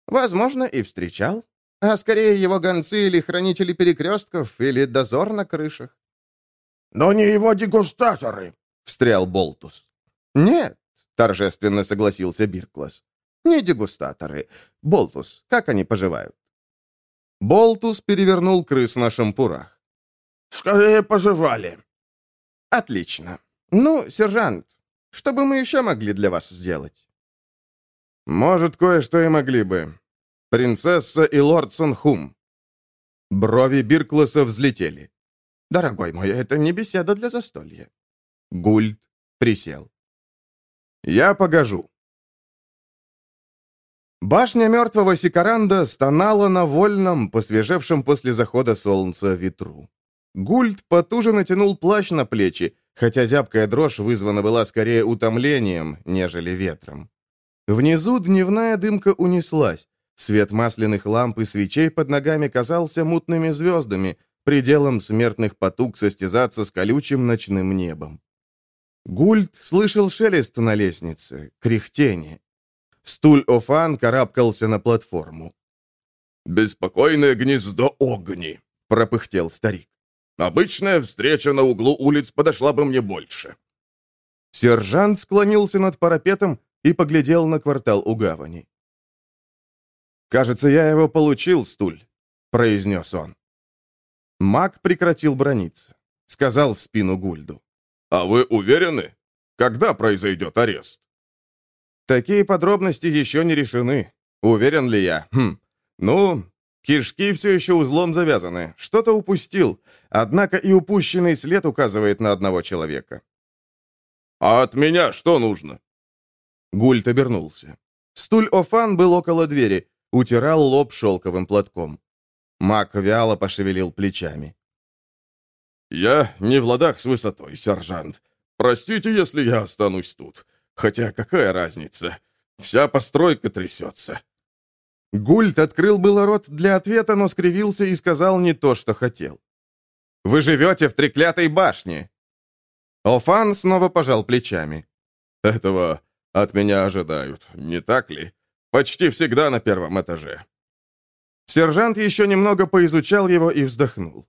Возможно, и встречал. А скорее его гонцы или хранители перекрестков, или дозор на крышах. «Но не его дегустаторы», — встрял Болтус. «Нет», — торжественно согласился Бирклас. «Не дегустаторы. Болтус, как они поживают?» Болтус перевернул крыс на шампурах. «Скорее поживали». «Отлично. Ну, сержант, что бы мы еще могли для вас сделать?» «Может, кое-что и могли бы. Принцесса и лорд Сонхум». Брови Биркласа взлетели. «Дорогой мой, это не беседа для застолья». Гульд присел. «Я погожу». Башня мертвого Сикаранда стонала на вольном, посвежевшем после захода солнца ветру. Гульд потуже натянул плащ на плечи, хотя зябкая дрожь вызвана была скорее утомлением, нежели ветром. Внизу дневная дымка унеслась. Свет масляных ламп и свечей под ногами казался мутными звездами, пределом смертных потуг состязаться с колючим ночным небом. Гульд слышал шелест на лестнице, кряхтение. Стуль-Офан карабкался на платформу. «Беспокойное гнездо огни», — пропыхтел старик. «Обычная встреча на углу улиц подошла бы мне больше». Сержант склонился над парапетом и поглядел на квартал у гавани. «Кажется, я его получил, Стуль», — произнес он. Маг прекратил брониться. Сказал в спину Гульду. «А вы уверены? Когда произойдет арест?» «Такие подробности еще не решены. Уверен ли я? Хм. Ну, кишки все еще узлом завязаны. Что-то упустил. Однако и упущенный след указывает на одного человека». «А от меня что нужно?» Гульт обернулся. Стуль-Офан был около двери, утирал лоб шелковым платком. Мак вяло пошевелил плечами. «Я не в ладах с высотой, сержант. Простите, если я останусь тут. Хотя какая разница? Вся постройка трясется». Гульт открыл было рот для ответа, но скривился и сказал не то, что хотел. «Вы живете в треклятой башне!» Офан снова пожал плечами. «Этого от меня ожидают, не так ли? Почти всегда на первом этаже. Сержант еще немного поизучал его и вздохнул.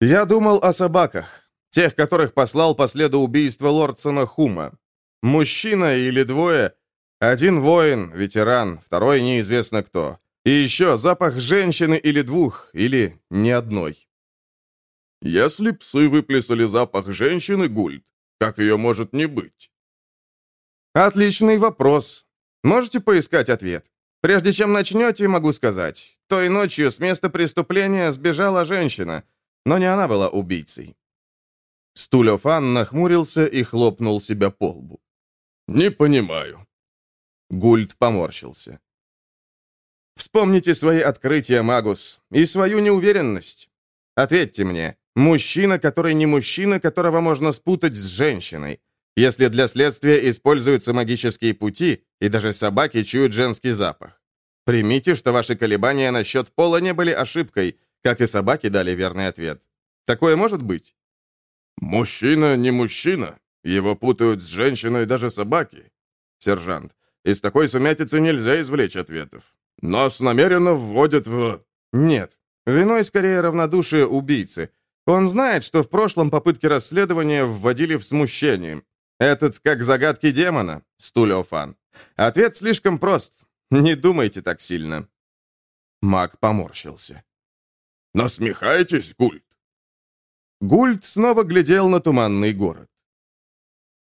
«Я думал о собаках, тех, которых послал по следу убийства лордсона Хума. Мужчина или двое, один воин, ветеран, второй неизвестно кто. И еще запах женщины или двух, или ни одной». «Если псы выплесали запах женщины, Гульд, как ее может не быть?» «Отличный вопрос. Можете поискать ответ?» Прежде чем начнете, могу сказать, той ночью с места преступления сбежала женщина, но не она была убийцей». Стулёфан нахмурился и хлопнул себя по лбу. «Не понимаю». Гульд поморщился. «Вспомните свои открытия, Магус, и свою неуверенность. Ответьте мне, мужчина, который не мужчина, которого можно спутать с женщиной. Если для следствия используются магические пути, и даже собаки чуют женский запах. Примите, что ваши колебания насчет пола не были ошибкой, как и собаки дали верный ответ. Такое может быть? Мужчина не мужчина. Его путают с женщиной даже собаки. Сержант, из такой сумятицы нельзя извлечь ответов. Нас намеренно вводят в... Нет. Виной скорее равнодушие убийцы. Он знает, что в прошлом попытки расследования вводили в смущение, этот как загадки демона, Стулеофан. Ответ слишком прост. Не думайте так сильно. Маг поморщился. Насмехаетесь, Гульд? Гульд снова глядел на туманный город.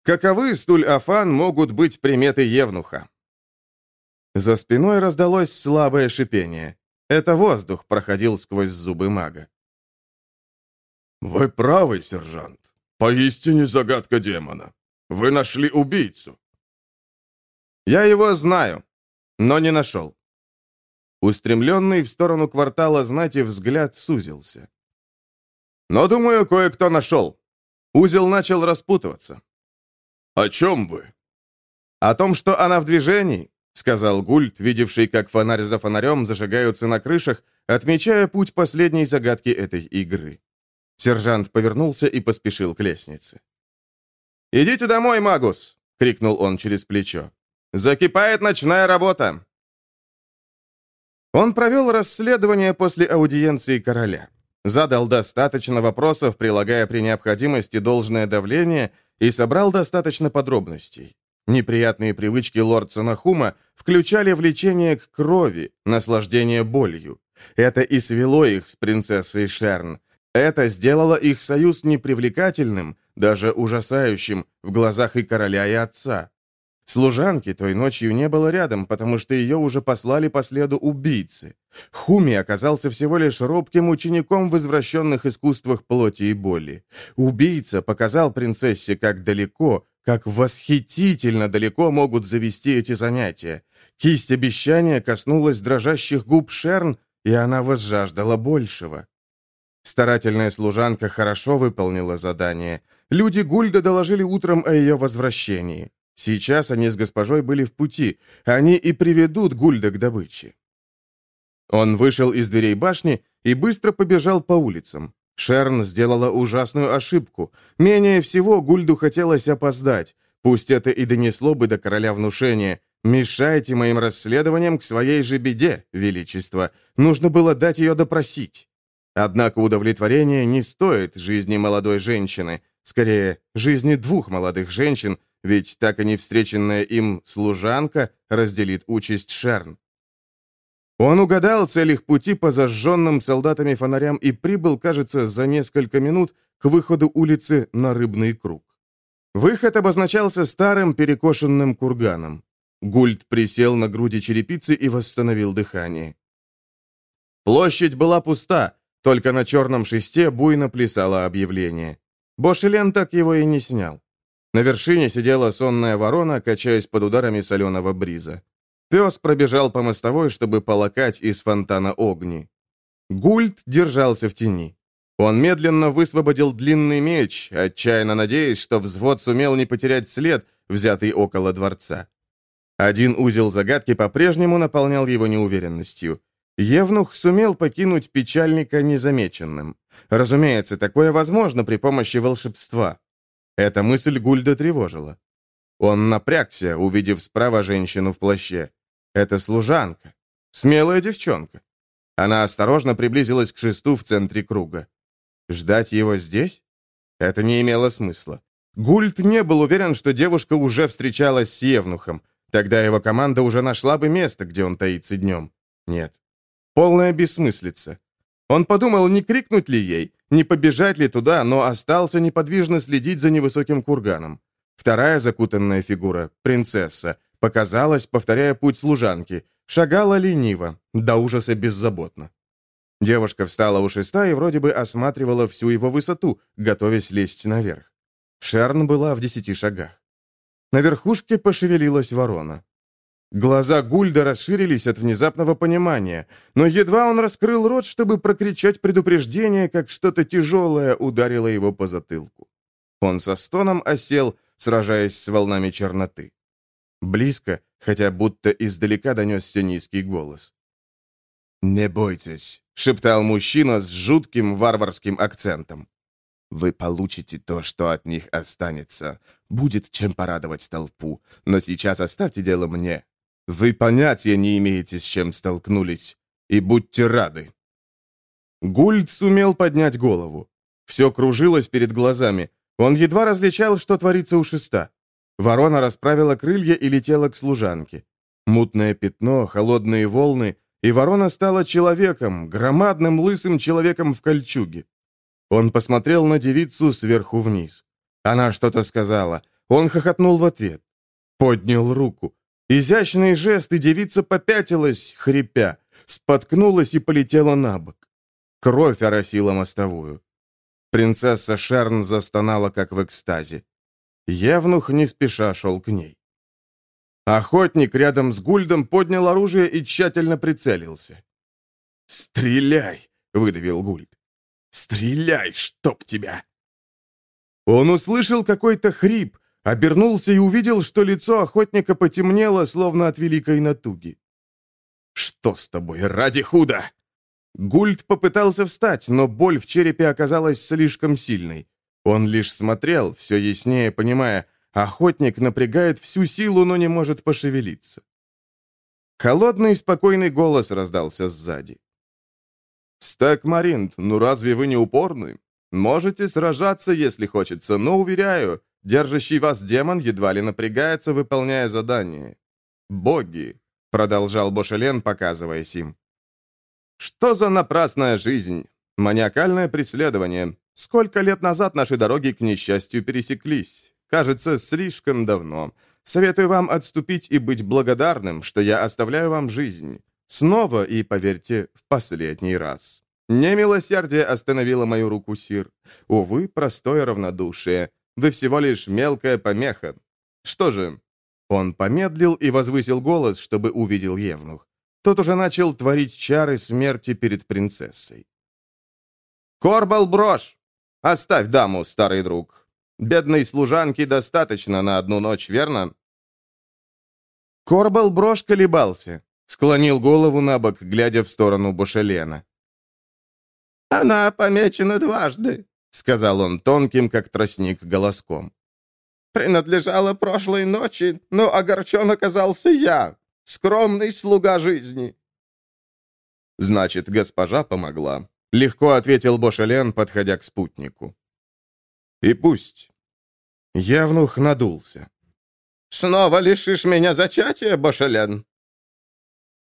Каковы, Стуль-Афан, могут быть приметы Евнуха? За спиной раздалось слабое шипение. Это воздух проходил сквозь зубы мага. «Вы правы, сержант. Поистине загадка демона. Вы нашли убийцу». «Я его знаю, но не нашел». Устремленный в сторону квартала знати взгляд сузился. «Но, думаю, кое-кто нашел. Узел начал распутываться». «О чем вы?» «О том, что она в движении», — сказал Гульт, видевший, как фонарь за фонарем зажигаются на крышах, отмечая путь последней загадки этой игры. Сержант повернулся и поспешил к лестнице. «Идите домой, Магус!» — крикнул он через плечо. «Закипает ночная работа!» Он провел расследование после аудиенции короля. Задал достаточно вопросов, прилагая при необходимости должное давление, и собрал достаточно подробностей. Неприятные привычки лорда Нахума включали влечение к крови, наслаждение болью. Это и свело их с принцессой Шерн, это сделало их союз непривлекательным, даже ужасающим в глазах и короля, и отца. Служанки той ночью не было рядом, потому что ее уже послали по следу убийцы. Хуми оказался всего лишь робким учеником в извращенных искусствах плоти и боли. Убийца показал принцессе, как далеко, как восхитительно далеко могут завести эти занятия. Кисть обещания коснулась дрожащих губ Шерн, и она возжаждала большего. Старательная служанка хорошо выполнила задание. Люди Гульда доложили утром о ее возвращении. Сейчас они с госпожой были в пути. Они и приведут Гульда к добыче. Он вышел из дверей башни и быстро побежал по улицам. Шерн сделала ужасную ошибку. Менее всего Гульду хотелось опоздать. Пусть это и донесло бы до короля внушения. «Мешайте моим расследованиям к своей же беде, Величество. Нужно было дать ее допросить». Однако удовлетворение не стоит жизни молодой женщины, скорее, жизни двух молодых женщин, ведь так и не встреченная им служанка разделит участь Шерн. Он угадал цель их пути по зажженным солдатами фонарям и прибыл, кажется, за несколько минут к выходу улицы на Рыбный круг. Выход обозначался старым перекошенным курганом. Гульд присел на груди черепицы и восстановил дыхание. Площадь была пуста, только на черном шесте буйно плясало объявление. Бошелен так его и не снял. На вершине сидела сонная ворона, качаясь под ударами соленого бриза. Пес пробежал по мостовой, чтобы полакать из фонтана огни. Гульд держался в тени. Он медленно высвободил длинный меч, отчаянно надеясь, что взвод сумел не потерять след, взятый около дворца. Один узел загадки по-прежнему наполнял его неуверенностью. Евнух сумел покинуть печальника незамеченным. Разумеется, такое возможно при помощи волшебства. Эта мысль Гульда тревожила. Он напрягся, увидев справа женщину в плаще. Это служанка. Смелая девчонка. Она осторожно приблизилась к шесту в центре круга. Ждать его здесь? Это не имело смысла. Гульд не был уверен, что девушка уже встречалась с Евнухом. Тогда его команда уже нашла бы место, где он таится днем. Нет, Полная бессмыслица. Он подумал, не крикнуть ли ей, не побежать ли туда, но остался неподвижно следить за невысоким курганом. Вторая закутанная фигура, принцесса, показалась, повторяя путь служанки, шагала лениво, до ужаса беззаботно. Девушка встала у шеста и вроде бы осматривала всю его высоту, готовясь лезть наверх. Шерн была в десяти шагах. На верхушке пошевелилась ворона. Глаза Гульда расширились от внезапного понимания, но едва он раскрыл рот, чтобы прокричать предупреждение, как что-то тяжелое ударило его по затылку. Он со стоном осел, сражаясь с волнами черноты. Близко, хотя будто издалека донесся низкий голос. «Не бойтесь», — шептал мужчина с жутким варварским акцентом. «Вы получите то, что от них останется. Будет чем порадовать толпу. Но сейчас оставьте дело мне. Вы понятия не имеете, с чем столкнулись. И будьте рады. Гульд сумел поднять голову. Все кружилось перед глазами. Он едва различал, что творится у шеста. Ворона расправила крылья и летела к служанке. Мутное пятно, холодные волны, и ворона стала человеком, громадным лысым человеком в кольчуге. Он посмотрел на девицу сверху вниз. Она что-то сказала. Он хохотнул в ответ. Поднял руку. Изящный жест, и девица попятилась, хрипя, споткнулась и полетела на бок. Кровь оросила мостовую. Принцесса Шерн застонала, как в экстазе. Евнух не спеша шел к ней. Охотник рядом с Гульдом поднял оружие и тщательно прицелился. «Стреляй!» — выдавил Гульд. «Стреляй, чтоб тебя!» Он услышал какой-то хрип, обернулся и увидел, что лицо охотника потемнело, словно от великой натуги. «Что с тобой, ради худа?» Гульд попытался встать, но боль в черепе оказалась слишком сильной. Он лишь смотрел, все яснее понимая, охотник напрягает всю силу, но не может пошевелиться. Холодный спокойный голос раздался сзади. «Стэк Маринт, ну разве вы не упорны? Можете сражаться, если хочется, но, уверяю, держащий вас демон едва ли напрягается, выполняя задание. Боги!» — продолжал Бошелен, показываясь им. «Что за напрасная жизнь? Маниакальное преследование, Сколько лет назад наши дороги, к несчастью, пересеклись? Кажется, слишком давно. Советую вам отступить и быть благодарным, что я оставляю вам жизнь. Снова и, поверьте, в последний раз. Немилосердие остановило мою руку, Сир. Увы, простое равнодушие. Вы всего лишь мелкая помеха. Что же?» Он помедлил и возвысил голос, чтобы увидел Евнух. Тот уже начал творить чары смерти перед принцессой. «Корбал брошь! Оставь даму, старый друг. Бедной служанки достаточно на одну ночь, верно?» Корбал брошь колебался, склонил голову на бок, глядя в сторону Бушелена. «Она помечена дважды», — сказал он тонким, как тростник, голоском. «Принадлежала прошлой ночи, но огорчен оказался я, скромный слуга жизни». «Значит, госпожа помогла», — легко ответил Бошелен, подходя к спутнику. «И пусть». Явнух надулся. «Снова лишишь меня зачатия, Бошелен?»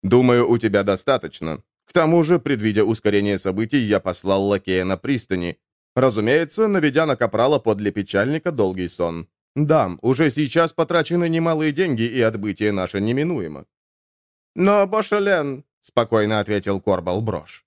«Думаю, у тебя достаточно. К тому же, предвидя ускорение событий, я послал лакея на пристани. Разумеется, наведя на капрала подле печальника долгий сон. Да, уже сейчас потрачены немалые деньги, и отбытие наше неминуемо». «Но, Бошелен», — спокойно ответил Корбал Брош,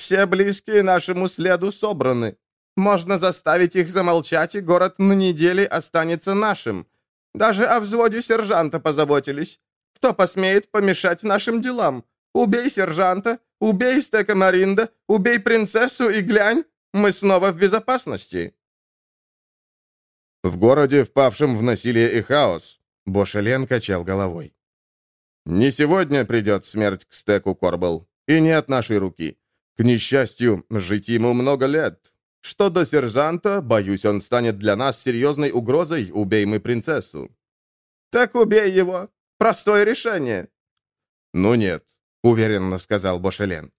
все близкие нашему следу собраны. Можно заставить их замолчать, и город на неделе останется нашим. Даже о взводе сержанта позаботились. Кто посмеет помешать нашим делам? Убей сержанта, убей Стека Маринда, убей принцессу и глянь, мы снова в безопасности». В городе, впавшем в насилие и хаос, Бошелен качал головой. «Не сегодня придет смерть к Стеку Корбл, и не от нашей руки. К несчастью, жить ему много лет. Что до сержанта, боюсь, он станет для нас серьезной угрозой, убей мы принцессу». «Так убей его. Простое решение». «Ну нет», — уверенно сказал Бошелен.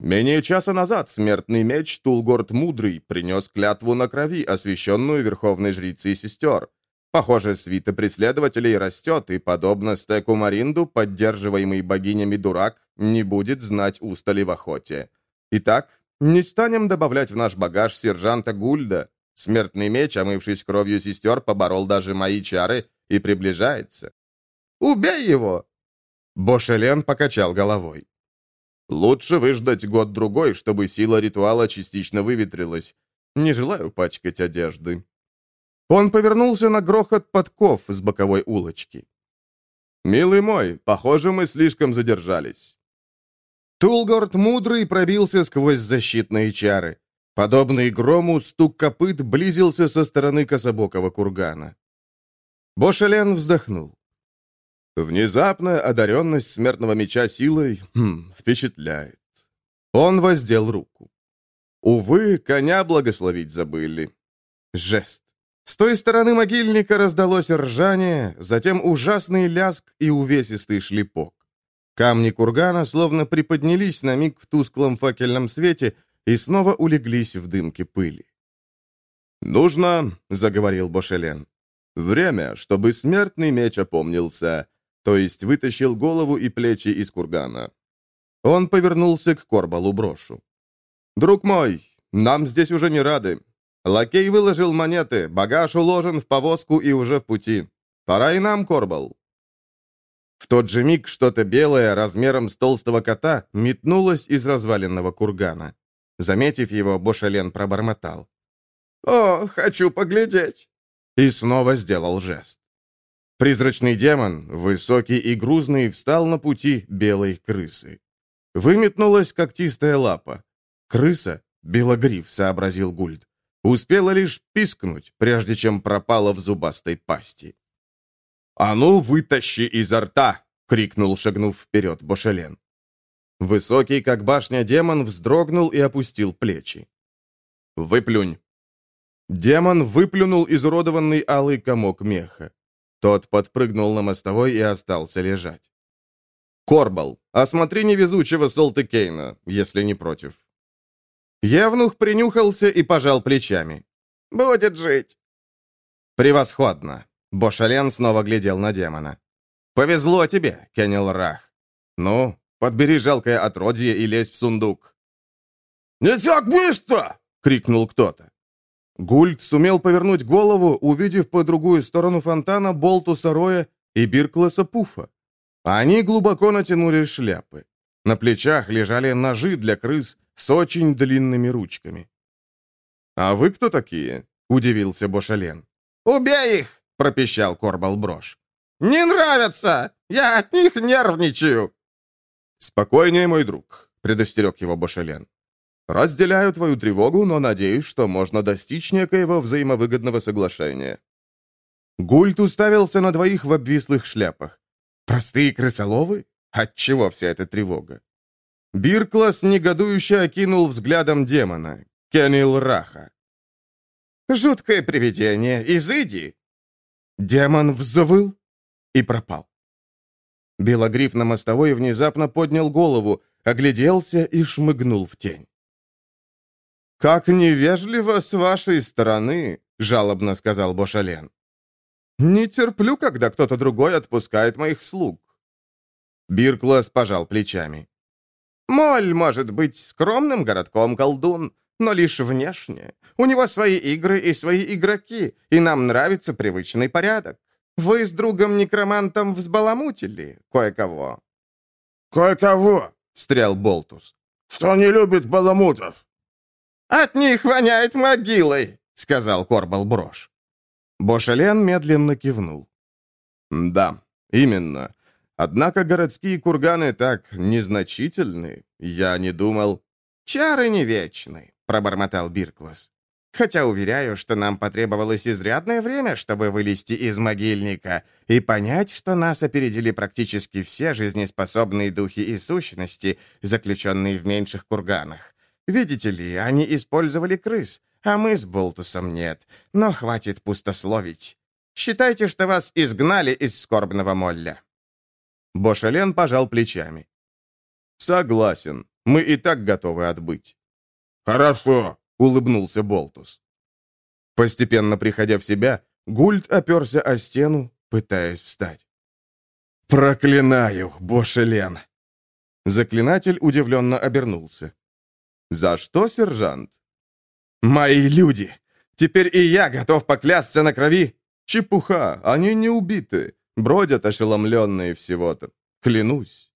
«Менее часа назад смертный меч Тулгорд Мудрый принес клятву на крови, освященную верховной жрицей сестер. Похоже, свита преследователей растет, и, подобно стеку Маринду, поддерживаемый богинями дурак не будет знать устали в охоте. Итак, не станем добавлять в наш багаж сержанта Гульда. Смертный меч, омывшись кровью сестер, поборол даже мои чары и приближается. «Убей его!» Бошелен покачал головой. «Лучше выждать год-другой, чтобы сила ритуала частично выветрилась. Не желаю пачкать одежды». Он повернулся на грохот подков с боковой улочки. «Милый мой, похоже, мы слишком задержались. Тулгорд Мудрый пробился сквозь защитные чары. Подобный грому стук копыт близился со стороны кособокого кургана. Бошелен вздохнул. Внезапная одаренность смертного меча силой хм, впечатляет. Он воздел руку. Увы, коня благословить забыли. Жест. С той стороны могильника раздалось ржание, затем ужасный ляск и увесистый шлепок. Камни кургана словно приподнялись на миг в тусклом факельном свете и снова улеглись в дымке пыли. «Нужно», — заговорил Бошелен, — «время, чтобы смертный меч опомнился, то есть вытащил голову и плечи из кургана». Он повернулся к Корбалу брошу. «Друг мой, нам здесь уже не рады. Лакей выложил монеты, багаж уложен в повозку и уже в пути. Пора и нам, Корбал». В тот же миг что-то белое, размером с толстого кота, метнулось из разваленного кургана. Заметив его, Бошален пробормотал. О, хочу поглядеть!» И снова сделал жест. Призрачный демон, высокий и грузный, встал на пути белой крысы. Выметнулась когтистая лапа. Крыса, белогриф, сообразил Гульд, успела лишь пискнуть, прежде чем пропала в зубастой пасти. «А ну, вытащи изо рта!» — крикнул, шагнув вперед Бошелен. Высокий, как башня, демон вздрогнул и опустил плечи. «Выплюнь!» Демон выплюнул изуродованный алый комок меха. Тот подпрыгнул на мостовой и остался лежать. «Корбал, осмотри невезучего Солтыкейна, если не против». Евнух принюхался и пожал плечами. «Будет жить». «Превосходно!» Бошален снова глядел на демона. «Повезло тебе, Кеннел Рах. Ну, подбери жалкое отродье и лезь в сундук». «Не так быстро!» — крикнул кто-то. Гульд сумел повернуть голову, увидев по другую сторону фонтана Болтуса Роя и Биркласа Пуфа. Они глубоко натянули шляпы. На плечах лежали ножи для крыс с очень длинными ручками. «А вы кто такие?» — удивился Бошален. «Убей их!» — пропищал Корбал Брош. «Не нравятся! Я от них нервничаю!» «Спокойнее, мой друг», — предостерег его Бошален. «Разделяю твою тревогу, но надеюсь, что можно достичь некоего взаимовыгодного соглашения». Гульт уставился на двоих в обвислых шляпах. «Простые крысоловы? Отчего вся эта тревога?» Бирклас негодующе окинул взглядом демона, Кеннил Раха. «Жуткое привидение, изыди!» Демон взвыл и пропал. Белогриф на мостовой внезапно поднял голову, огляделся и шмыгнул в тень. «Как невежливо с вашей стороны», — жалобно сказал Бошален. «Не терплю, когда кто-то другой отпускает моих слуг». Бирклас пожал плечами. «Моль может быть скромным городком, колдун, но лишь внешне. У него свои игры и свои игроки, и нам нравится привычный порядок. Вы с другом-некромантом взбаламутили кое-кого». «Кое-кого?» — встрял Болтус. «Что не любит баламутов?» «От них воняет могилой», — сказал Корбал Брош. Бошален медленно кивнул. «Да, именно. Однако городские курганы так незначительны. Я не думал...» «Чары не вечны», — пробормотал Бирклас. «Хотя уверяю, что нам потребовалось изрядное время, чтобы вылезти из могильника и понять, что нас опередили практически все жизнеспособные духи и сущности, заключенные в меньших курганах. Видите ли, они использовали крыс, а мы с Болтусом нет. Но хватит пустословить. Считайте, что вас изгнали из скорбного молля». Бошален пожал плечами. «Согласен. Мы и так готовы отбыть». «Хорошо», — улыбнулся Болтус. Постепенно приходя в себя, Гульд оперся о стену, пытаясь встать. «Проклинаю, Бошелен!» Заклинатель удивленно обернулся. «За что, сержант?» «Мои люди! Теперь и я готов поклясться на крови!» «Чепуха! Они не убиты, бродят ошеломленные всего-то. Клянусь!»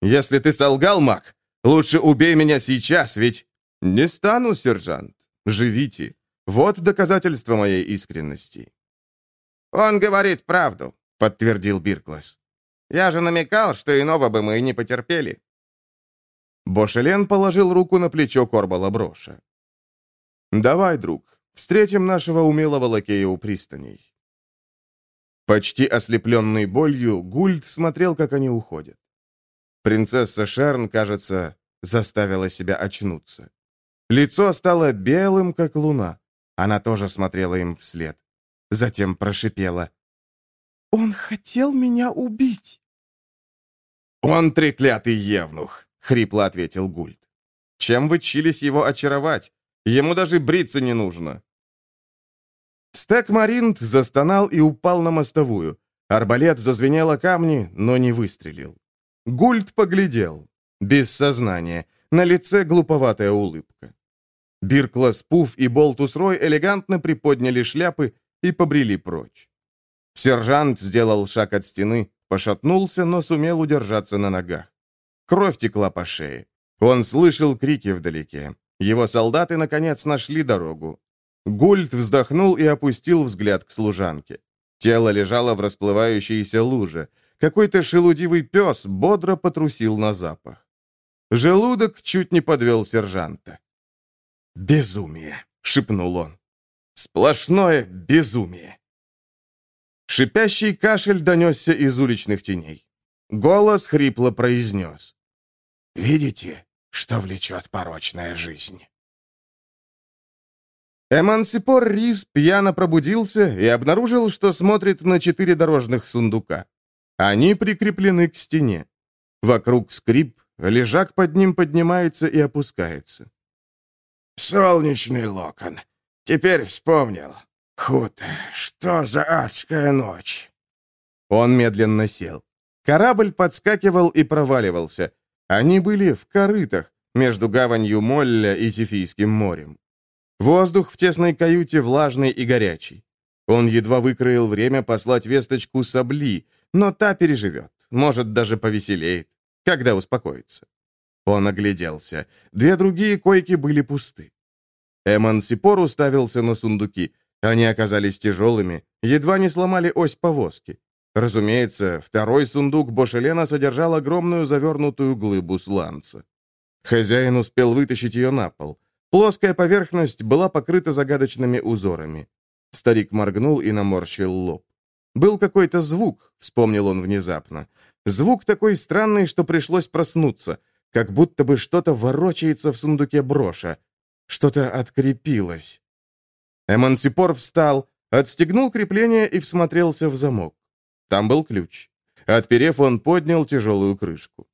«Если ты солгал, маг, лучше убей меня сейчас, ведь...» «Не стану, сержант. Живите. Вот доказательство моей искренности». «Он говорит правду», — подтвердил Бирклас. «Я же намекал, что иного бы мы и не потерпели». Бошелен положил руку на плечо Корбала Броша. «Давай, друг, встретим нашего умелого лакея у пристаней». Почти ослепленный болью, Гульд смотрел, как они уходят. Принцесса Шерн, кажется, заставила себя очнуться. Лицо стало белым, как луна. Она тоже смотрела им вслед. Затем прошипела. «Он хотел меня убить!» «Он треклятый евнух!» — хрипло ответил Гульд. «Чем вы чились его очаровать? Ему даже бриться не нужно». Стек Маринт застонал и упал на мостовую. Арбалет зазвенел о камни, но не выстрелил. Гульд поглядел. Без сознания. На лице глуповатая улыбка. Бирклас Пуф и Болтус Рой элегантно приподняли шляпы и побрели прочь. Сержант сделал шаг от стены, пошатнулся, но сумел удержаться на ногах. Кровь текла по шее. Он слышал крики вдалеке. Его солдаты, наконец, нашли дорогу. Гульт вздохнул и опустил взгляд к служанке. Тело лежало в расплывающейся луже. Какой-то шелудивый пес бодро потрусил на запах. Желудок чуть не подвел сержанта. «Безумие!» — шепнул он. «Сплошное безумие!» Шипящий кашель донесся из уличных теней. Голос хрипло произнес. «Видите, что влечет порочная жизнь?» Эмансипор Рис пьяно пробудился и обнаружил, что смотрит на четыре дорожных сундука. Они прикреплены к стене. Вокруг скрип, лежак под ним поднимается и опускается. «Солнечный локон. Теперь вспомнил. Худ, что за адская ночь?» Он медленно сел. Корабль подскакивал и проваливался. Они были в корытах, между гаванью Молля и Сифийским морем. Воздух в тесной каюте влажный и горячий. Он едва выкроил время послать весточку Сабли, но та переживет, может, даже повеселеет, когда успокоится. Он огляделся. Две другие койки были пусты. Эмансипор уставился на сундуки. Они оказались тяжелыми, едва не сломали ось повозки. Разумеется, второй сундук Бошелена содержал огромную завернутую глыбу сланца. Хозяин успел вытащить ее на пол. Плоская поверхность была покрыта загадочными узорами. Старик моргнул и наморщил лоб. Был какой-то звук, вспомнил он внезапно. Звук такой странный, что пришлось проснуться, как будто бы что-то ворочается в сундуке броша. Что-то открепилось. Эмансипор встал, отстегнул крепление и всмотрелся в замок. Там был ключ. Отперев, он поднял тяжелую крышку.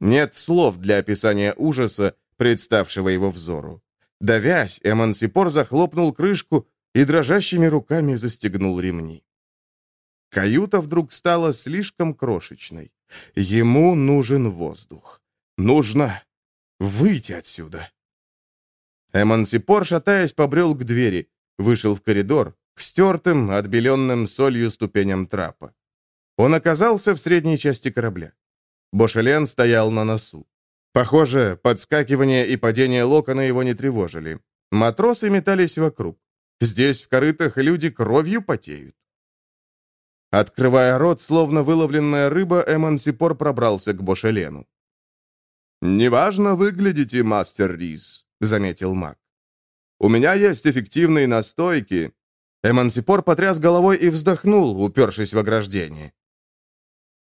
Нет слов для описания ужаса, представшего его взору. Давясь, Эмансипор захлопнул крышку и дрожащими руками застегнул ремни. Каюта вдруг стала слишком крошечной. Ему нужен воздух. Нужно выйти отсюда. Эмансипор, шатаясь, побрел к двери, вышел в коридор, к стертым, отбеленным солью ступеням трапа. Он оказался в средней части корабля. Бошелен стоял на носу. Похоже, подскакивание и падение локона его не тревожили. Матросы метались вокруг. Здесь, в корытах, люди кровью потеют. Открывая рот, словно выловленная рыба, Эмансипор пробрался к Бошелену. «Неважно выглядите, мастер Рис», — заметил маг. «У меня есть эффективные настойки». Эмансипор потряс головой и вздохнул, упершись в ограждение.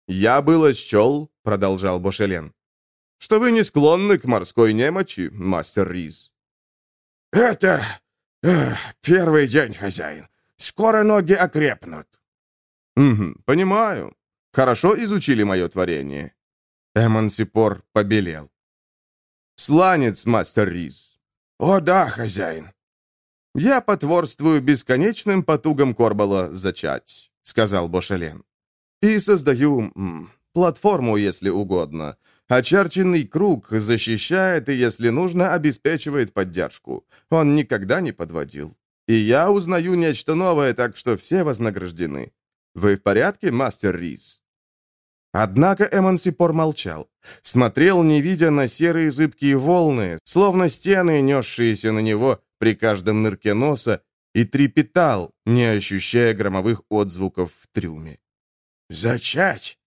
«Я было счел», — продолжал Бошелен, что вы не склонны к морской немочи, мастер Риз». «Это... Эх, первый день, хозяин. Скоро ноги окрепнут». «Угу, понимаю. Хорошо изучили мое творение». Эмансипор побелел. «Сланец, мастер Риз». «О да, хозяин». «Я потворствую бесконечным потугам Корбала зачать», — сказал Бошелен. «И создаю платформу, если угодно, Очерченный круг защищает и, если нужно, обеспечивает поддержку. Он никогда не подводил. И я узнаю нечто новое, так что все вознаграждены. Вы в порядке, мастер Рис?» Однако Эмансипор молчал. Смотрел, не видя на серые зыбкие волны, словно стены, несшиеся на него при каждом нырке носа, и трепетал, не ощущая громовых отзвуков в трюме. «Зачать?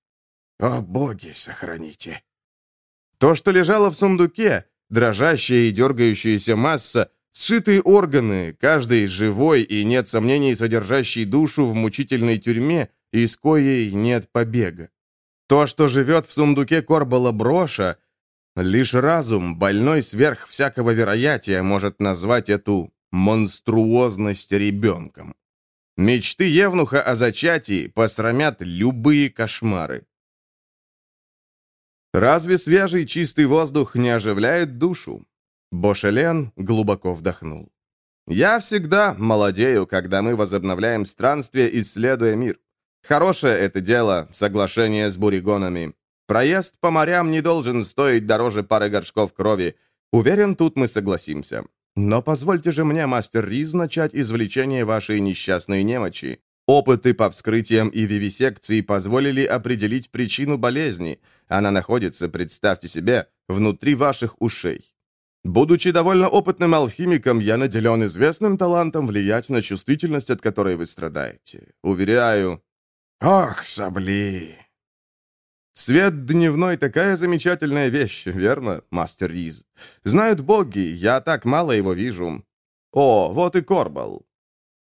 О, боги, сохраните!» То, что лежало в сундуке, дрожащая и дергающаяся масса, сшитые органы, каждый живой и, нет сомнений, содержащий душу в мучительной тюрьме, из коей нет побега. То, что живет в сундуке Корбала Броша, лишь разум, больной сверх всякого вероятия, может назвать эту монструозность ребенком. Мечты Евнуха о зачатии посрамят любые кошмары. Разве свежий чистый воздух не оживляет душу? Бошелен глубоко вдохнул. Я всегда молодею, когда мы возобновляем странствие, исследуя мир. Хорошее это дело, соглашение с буригонами. Проезд по морям не должен стоить дороже пары горшков крови. Уверен, тут мы согласимся. Но позвольте же мне, мастер Риз, начать извлечение вашей несчастной немочи. Опыты по вскрытиям и вивисекции позволили определить причину болезни. Она находится, представьте себе, внутри ваших ушей. Будучи довольно опытным алхимиком, я наделен известным талантом влиять на чувствительность, от которой вы страдаете. Уверяю. Ох, сабли. Свет дневной — такая замечательная вещь, верно, мастер Риз? Знают боги, я так мало его вижу. О, вот и Корбал.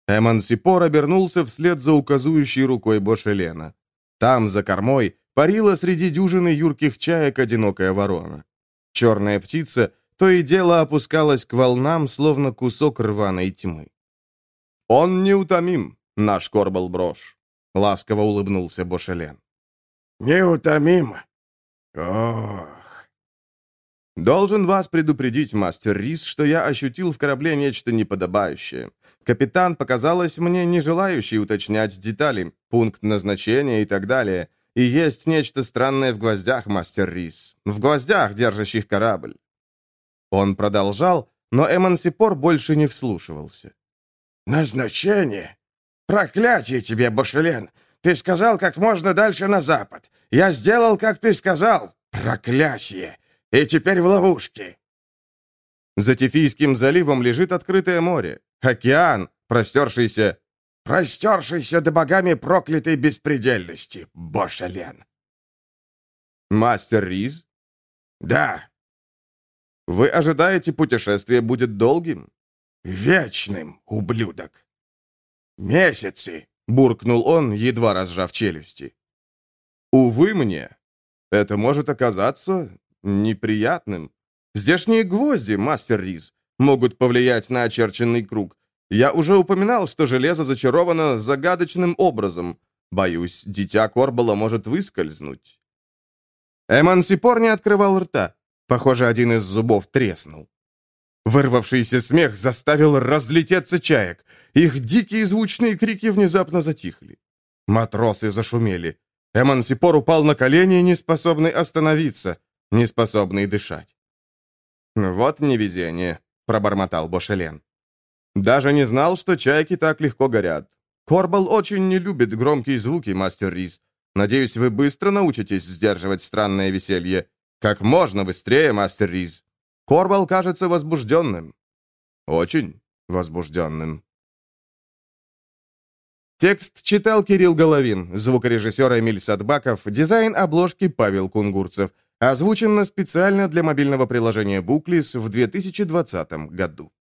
Эмансипор обернулся вслед за указующей рукой Бошелена. Там, за кормой, парила среди дюжины юрких чаек одинокая ворона. Черная птица — то и дело опускалось к волнам, словно кусок рваной тьмы. «Он неутомим, наш Корбал-брош», — ласково улыбнулся Бошелен. «Неутомим? Ох!» «Должен вас предупредить, мастер Рис, что я ощутил в корабле нечто неподобающее. Капитан показалось мне не желающий уточнять детали, пункт назначения и так далее. И есть нечто странное в гвоздях, мастер Рис. В гвоздях, держащих корабль. Он продолжал, но Эмансипор больше не вслушивался. «Назначение? Проклятие тебе, Башелен! Ты сказал как можно дальше на запад. Я сделал, как ты сказал. Проклятие! И теперь в ловушке!» За Тифийским заливом лежит открытое море. Океан, простершийся... Простершийся до богами проклятой беспредельности, Бошелен. Мастер Риз? Да, вы ожидаете, путешествие будет долгим? Вечным, ублюдок. Месяцы, буркнул он, едва разжав челюсти. Увы мне, это может оказаться неприятным. Здешние гвозди, мастер Риз, могут повлиять на очерченный круг. Я уже упоминал, что железо зачаровано загадочным образом. Боюсь, дитя Корбала может выскользнуть. Эмансипор не открывал рта. Похоже, один из зубов треснул. Вырвавшийся смех заставил разлететься чаек. Их дикие звучные крики внезапно затихли. Матросы зашумели. Эмансипор упал на колени, не способный остановиться, не способный дышать. «Вот невезение», — пробормотал Бошелен. «Даже не знал, что чайки так легко горят. Корбал очень не любит громкие звуки, мастер Рис. Надеюсь, вы быстро научитесь сдерживать странное веселье. «Как можно быстрее, мастер Риз. Корбал кажется возбужденным. Очень возбужденным». Текст читал Кирилл Головин, звукорежиссер Эмиль Садбаков, дизайн обложки Павел Кунгурцев. Озвучено специально для мобильного приложения Буклис в 2020 году.